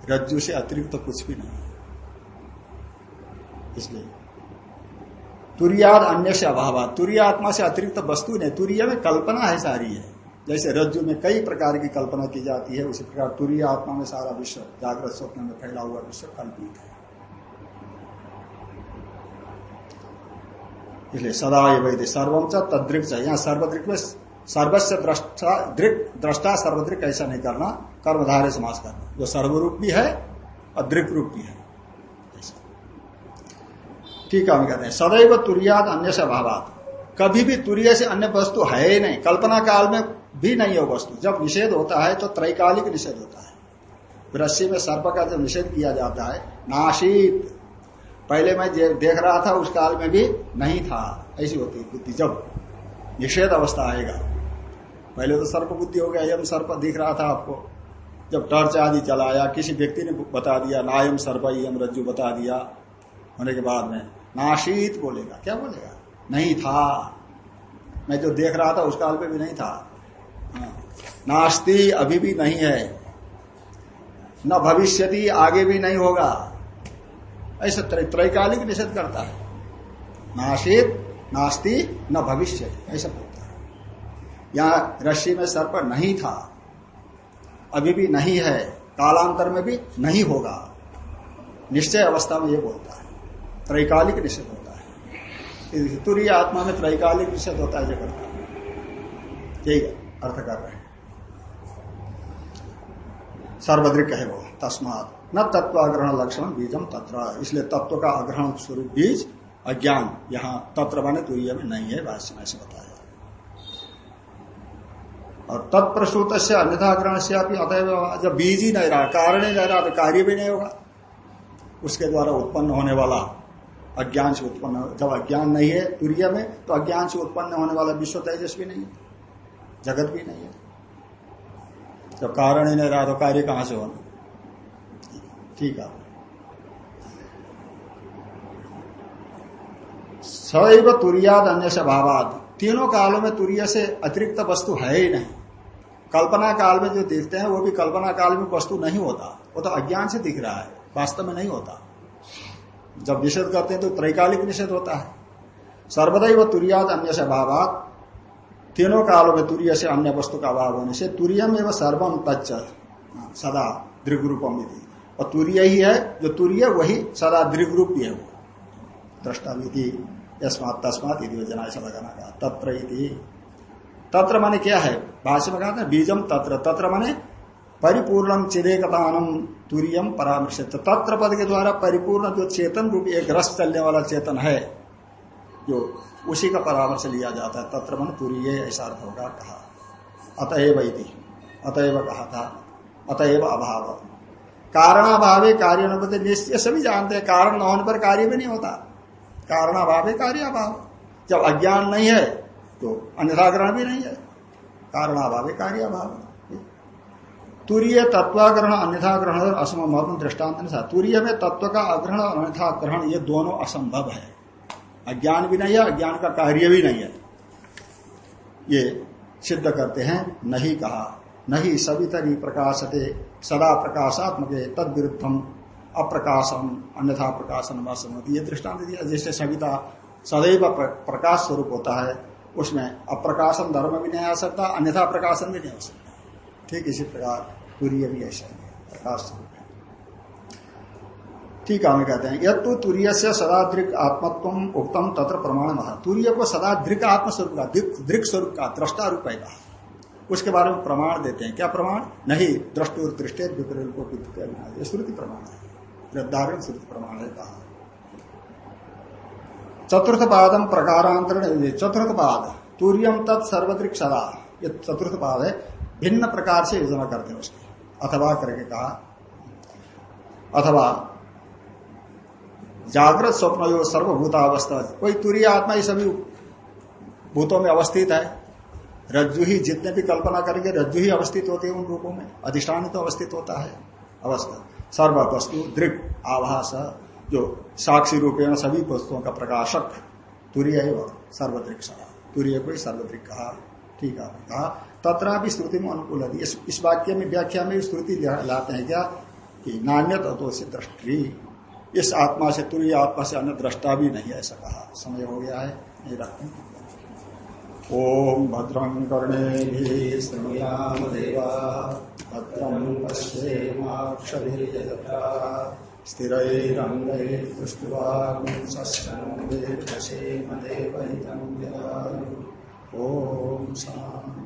रज्जु से अतिरिक्त तो कुछ भी नहीं इसलिए तुरियाद अन्य से अभाव तुरीय आत्मा से अतिरिक्त वस्तु नहीं, तुरीय में कल्पना है सारी है। जैसे रज्जु में कई प्रकार की कल्पना की जाती है, उसी प्रकार तुरीय आत्मा में सारा विश्व जागृत स्वप्न में फैला हुआ विश्व कल्पित है। इसलिए सदा ये वैद्य सर्वम च तद्रिक यहाँ सर्वद्रिक में सर्वस्व दृष्टा दृक दृष्टा सर्वद्रिक ऐसा नहीं करना, कर्मधारे समाज करना। जो सर्वरूप भी है और दृक रूप भी है। ठीक है, हम कहते हैं, सदैव तुरियाद अन्य से अभावात। कभी भी तुरीय से अन्य वस्तु है ही नहीं। कल्पना काल में भी नहीं हो वस्तु जब निषेध होता है तो त्रैकालिक निषेध होता है। रस्सी में सर्प का जब निषेध किया जाता है, नाशित। पहले मैं देख रहा था, उस काल में भी नहीं था। ऐसी होती बुद्धि। जब निषेध अवस्था आएगा, पहले तो सर्प बुद्धि हो गया, यम सर्प दिख रहा था आपको। जब टर्च आदि चलाया किसी व्यक्ति ने बता दिया नायम सर्प, यम रज्जु बता दिया, होने के बाद में नाशीत बोलेगा। क्या बोलेगा? नहीं था। मैं जो देख रहा था, उस काल में भी नहीं था। नास्ती अभी भी नहीं है। न भविष्यति, आगे भी नहीं होगा। ऐसा त्रैकालिक निषेध करता है। नाशित नास्ती, न भविष्य ऐसा बोलता है। यहाँ रस्सी में सर्प नहीं था। अभी भी नहीं है। कालांतर में भी नहीं होगा। निश्चय अवस्था में ये बोलता है। त्रैकालिक निषेध होता है। तुरी आत्मा में त्रैकालिक निषेध होता है जगत का यही अर्थ कर रहे हैं। सर्वद्रिक है वो, तस्मात। न तत्व अग्रहण लक्षण बीजम तत्र। इसलिए तत्व का अग्रहण स्वरूप बीज, अज्ञान। यहाँ तत्र बने तुरीय में नहीं है, भाष्य में से बताया। और तत्प्रसूत से अन्यथा ग्रहण से अतएव जब बीज ही नहीं रहा, कारण ही नहीं रहा तो कार्य भी नहीं होगा। उसके द्वारा उत्पन्न होने वाला अज्ञान से उत्पन्न जब अज्ञान नहीं है तुरीय में तो अज्ञान से उत्पन्न होने वाला विश्व तेजस भी नहीं है, जगत भी नहीं है। जब कारण ही नहीं रहा तो कार्य कहाँ से होना? ठीक है। सैव तुरियाद अन्य से भावाद। तीनों कालों में तुरीय से अतिरिक्त वस्तु है ही नहीं। कल्पना काल में जो देखते हैं, वो भी कल्पना काल में वस्तु नहीं होता। वो तो अज्ञान से दिख रहा है, वास्तव में नहीं होता। जब निषेध करते हैं तो त्रैकालिक निषेध होता है। सर्वदैव तुरियाद अन्य से भावात तीनों कालों में तुरीय से अन्य वस्तु का अभाव होने से तुरियम एवं सर्वम तच्च, सदा दृग रूपम और तुरीय ही है, जो तुरीय, वही सदा दृग रूप भी है वो। दृष्टा विधि यस्मात तस्मात यदि योजना ऐसा लगाना का तत्र तत्र माने क्या है? भाष्य में कहा था, बीजम तत्र। तत्र माने परिपूर्णम चिदेकतानम तुरियम परामर्श तत्र पद के द्वारा परिपूर्ण जो चेतन रूप, एक रस चलने वाला चेतन है जो उसी का परामर्श लिया जाता है, तत्र मन तुरीय ऐसा अर्थ होगा कहा। अतएव इति, अतएव कहा था, अतएव अभाव। कारणाभावे कार्य न निश्चय सभी जानते हैं, कारण न होने पर कार्य भी नहीं होता। कारणाभावे कार्य अभाव। जब अज्ञान नहीं है तो अन्यथा ग्रहण भी नहीं है। कारणाभावे कार्य अभाव। तुरीय तत्वाग्रहण अन्यथा ग्रहण असंभव दृष्टांत तुरीय में तत्व का अग्रहण और अन्यथा ग्रहण ये दोनों असंभव है। अज्ञान भी नहीं है, अज्ञान का कार्य भी नहीं है। ये सिद्ध करते हैं, नहीं कहा, नहीं सवितरी प्रकाशते, सदा प्रकाशात्मक तद विरुद्धम अप्रकाशम, अन्यथा प्रकाशन असमति ये दृष्टांत दिया जैसे सविता सदैव प्रकाश स्वरूप होता है, उसमें अप्रकाशन धर्म भी नहीं आ सकता, अन्यथा प्रकाशन भी नहीं हो सकता। ठीक इसी प्रकार तुरीय भी ऐसा है, प्रकाश स्वरूप। ठीक है कहते हैं यद तो तुरीय से सदाद्रिक आत्मत्व उक्तम तत्र प्रमाण महा तुरीय को सदाद्रिक आत्मस्वरूप का, दृक स्वरूप का, दृष्टा रूप है उसके बारे में प्रमाण देते हैं। क्या प्रमाण? नहीं दृष्टि और दृष्टि विपरीत श्रुति प्रमाण है। निर्धारण श्रुति प्रमाण है कहा। चतुर्थ पादम प्रकारांतरण चतुर्थ पाद तूर्यम तत् सर्वदृक सदा। ये चतुर्थ पाद है, भिन्न प्रकार से योजना करते हैं उसकी। अथवा करके कहा। अथवा जागृत स्वप्न जो सर्वभूतावस्था कोई तुरीय आत्मा ही सभी भूतों में अवस्थित है? रज्जु ही जितने भी कल्पना करेंगे रज्जु ही अवस्थित होते हैं उन रूपों में। अधिष्ठान तो अवस्थित होता है अवस्था। सर्व वस्तु दृक आभास जो साक्षी रूपेण सभी वस्तुओं का प्रकाशक तुरीय सर्वदृक तुरीय को ही सर्वदृक कहा। ठीक है कहा। तथा भी श्रुति में अनुकूल इस, इस वाक्य में व्याख्या में श्रुति लाते हैं क्या? कि नान्य से दृष्टि। इस आत्मा से तुरीय आत्मा से अन्य दृष्टा भी नहीं ऐसा कहा। समय हो गया है रखते ओम भद्रं कर्णे श्रृणुयाम देवा, भद्रं पश्येमाक्षभिर्यजत्रा स्थिरैरङ्गैर्दृष्ट्वाग्निशस्यं देवहितं ॐ शान्ति।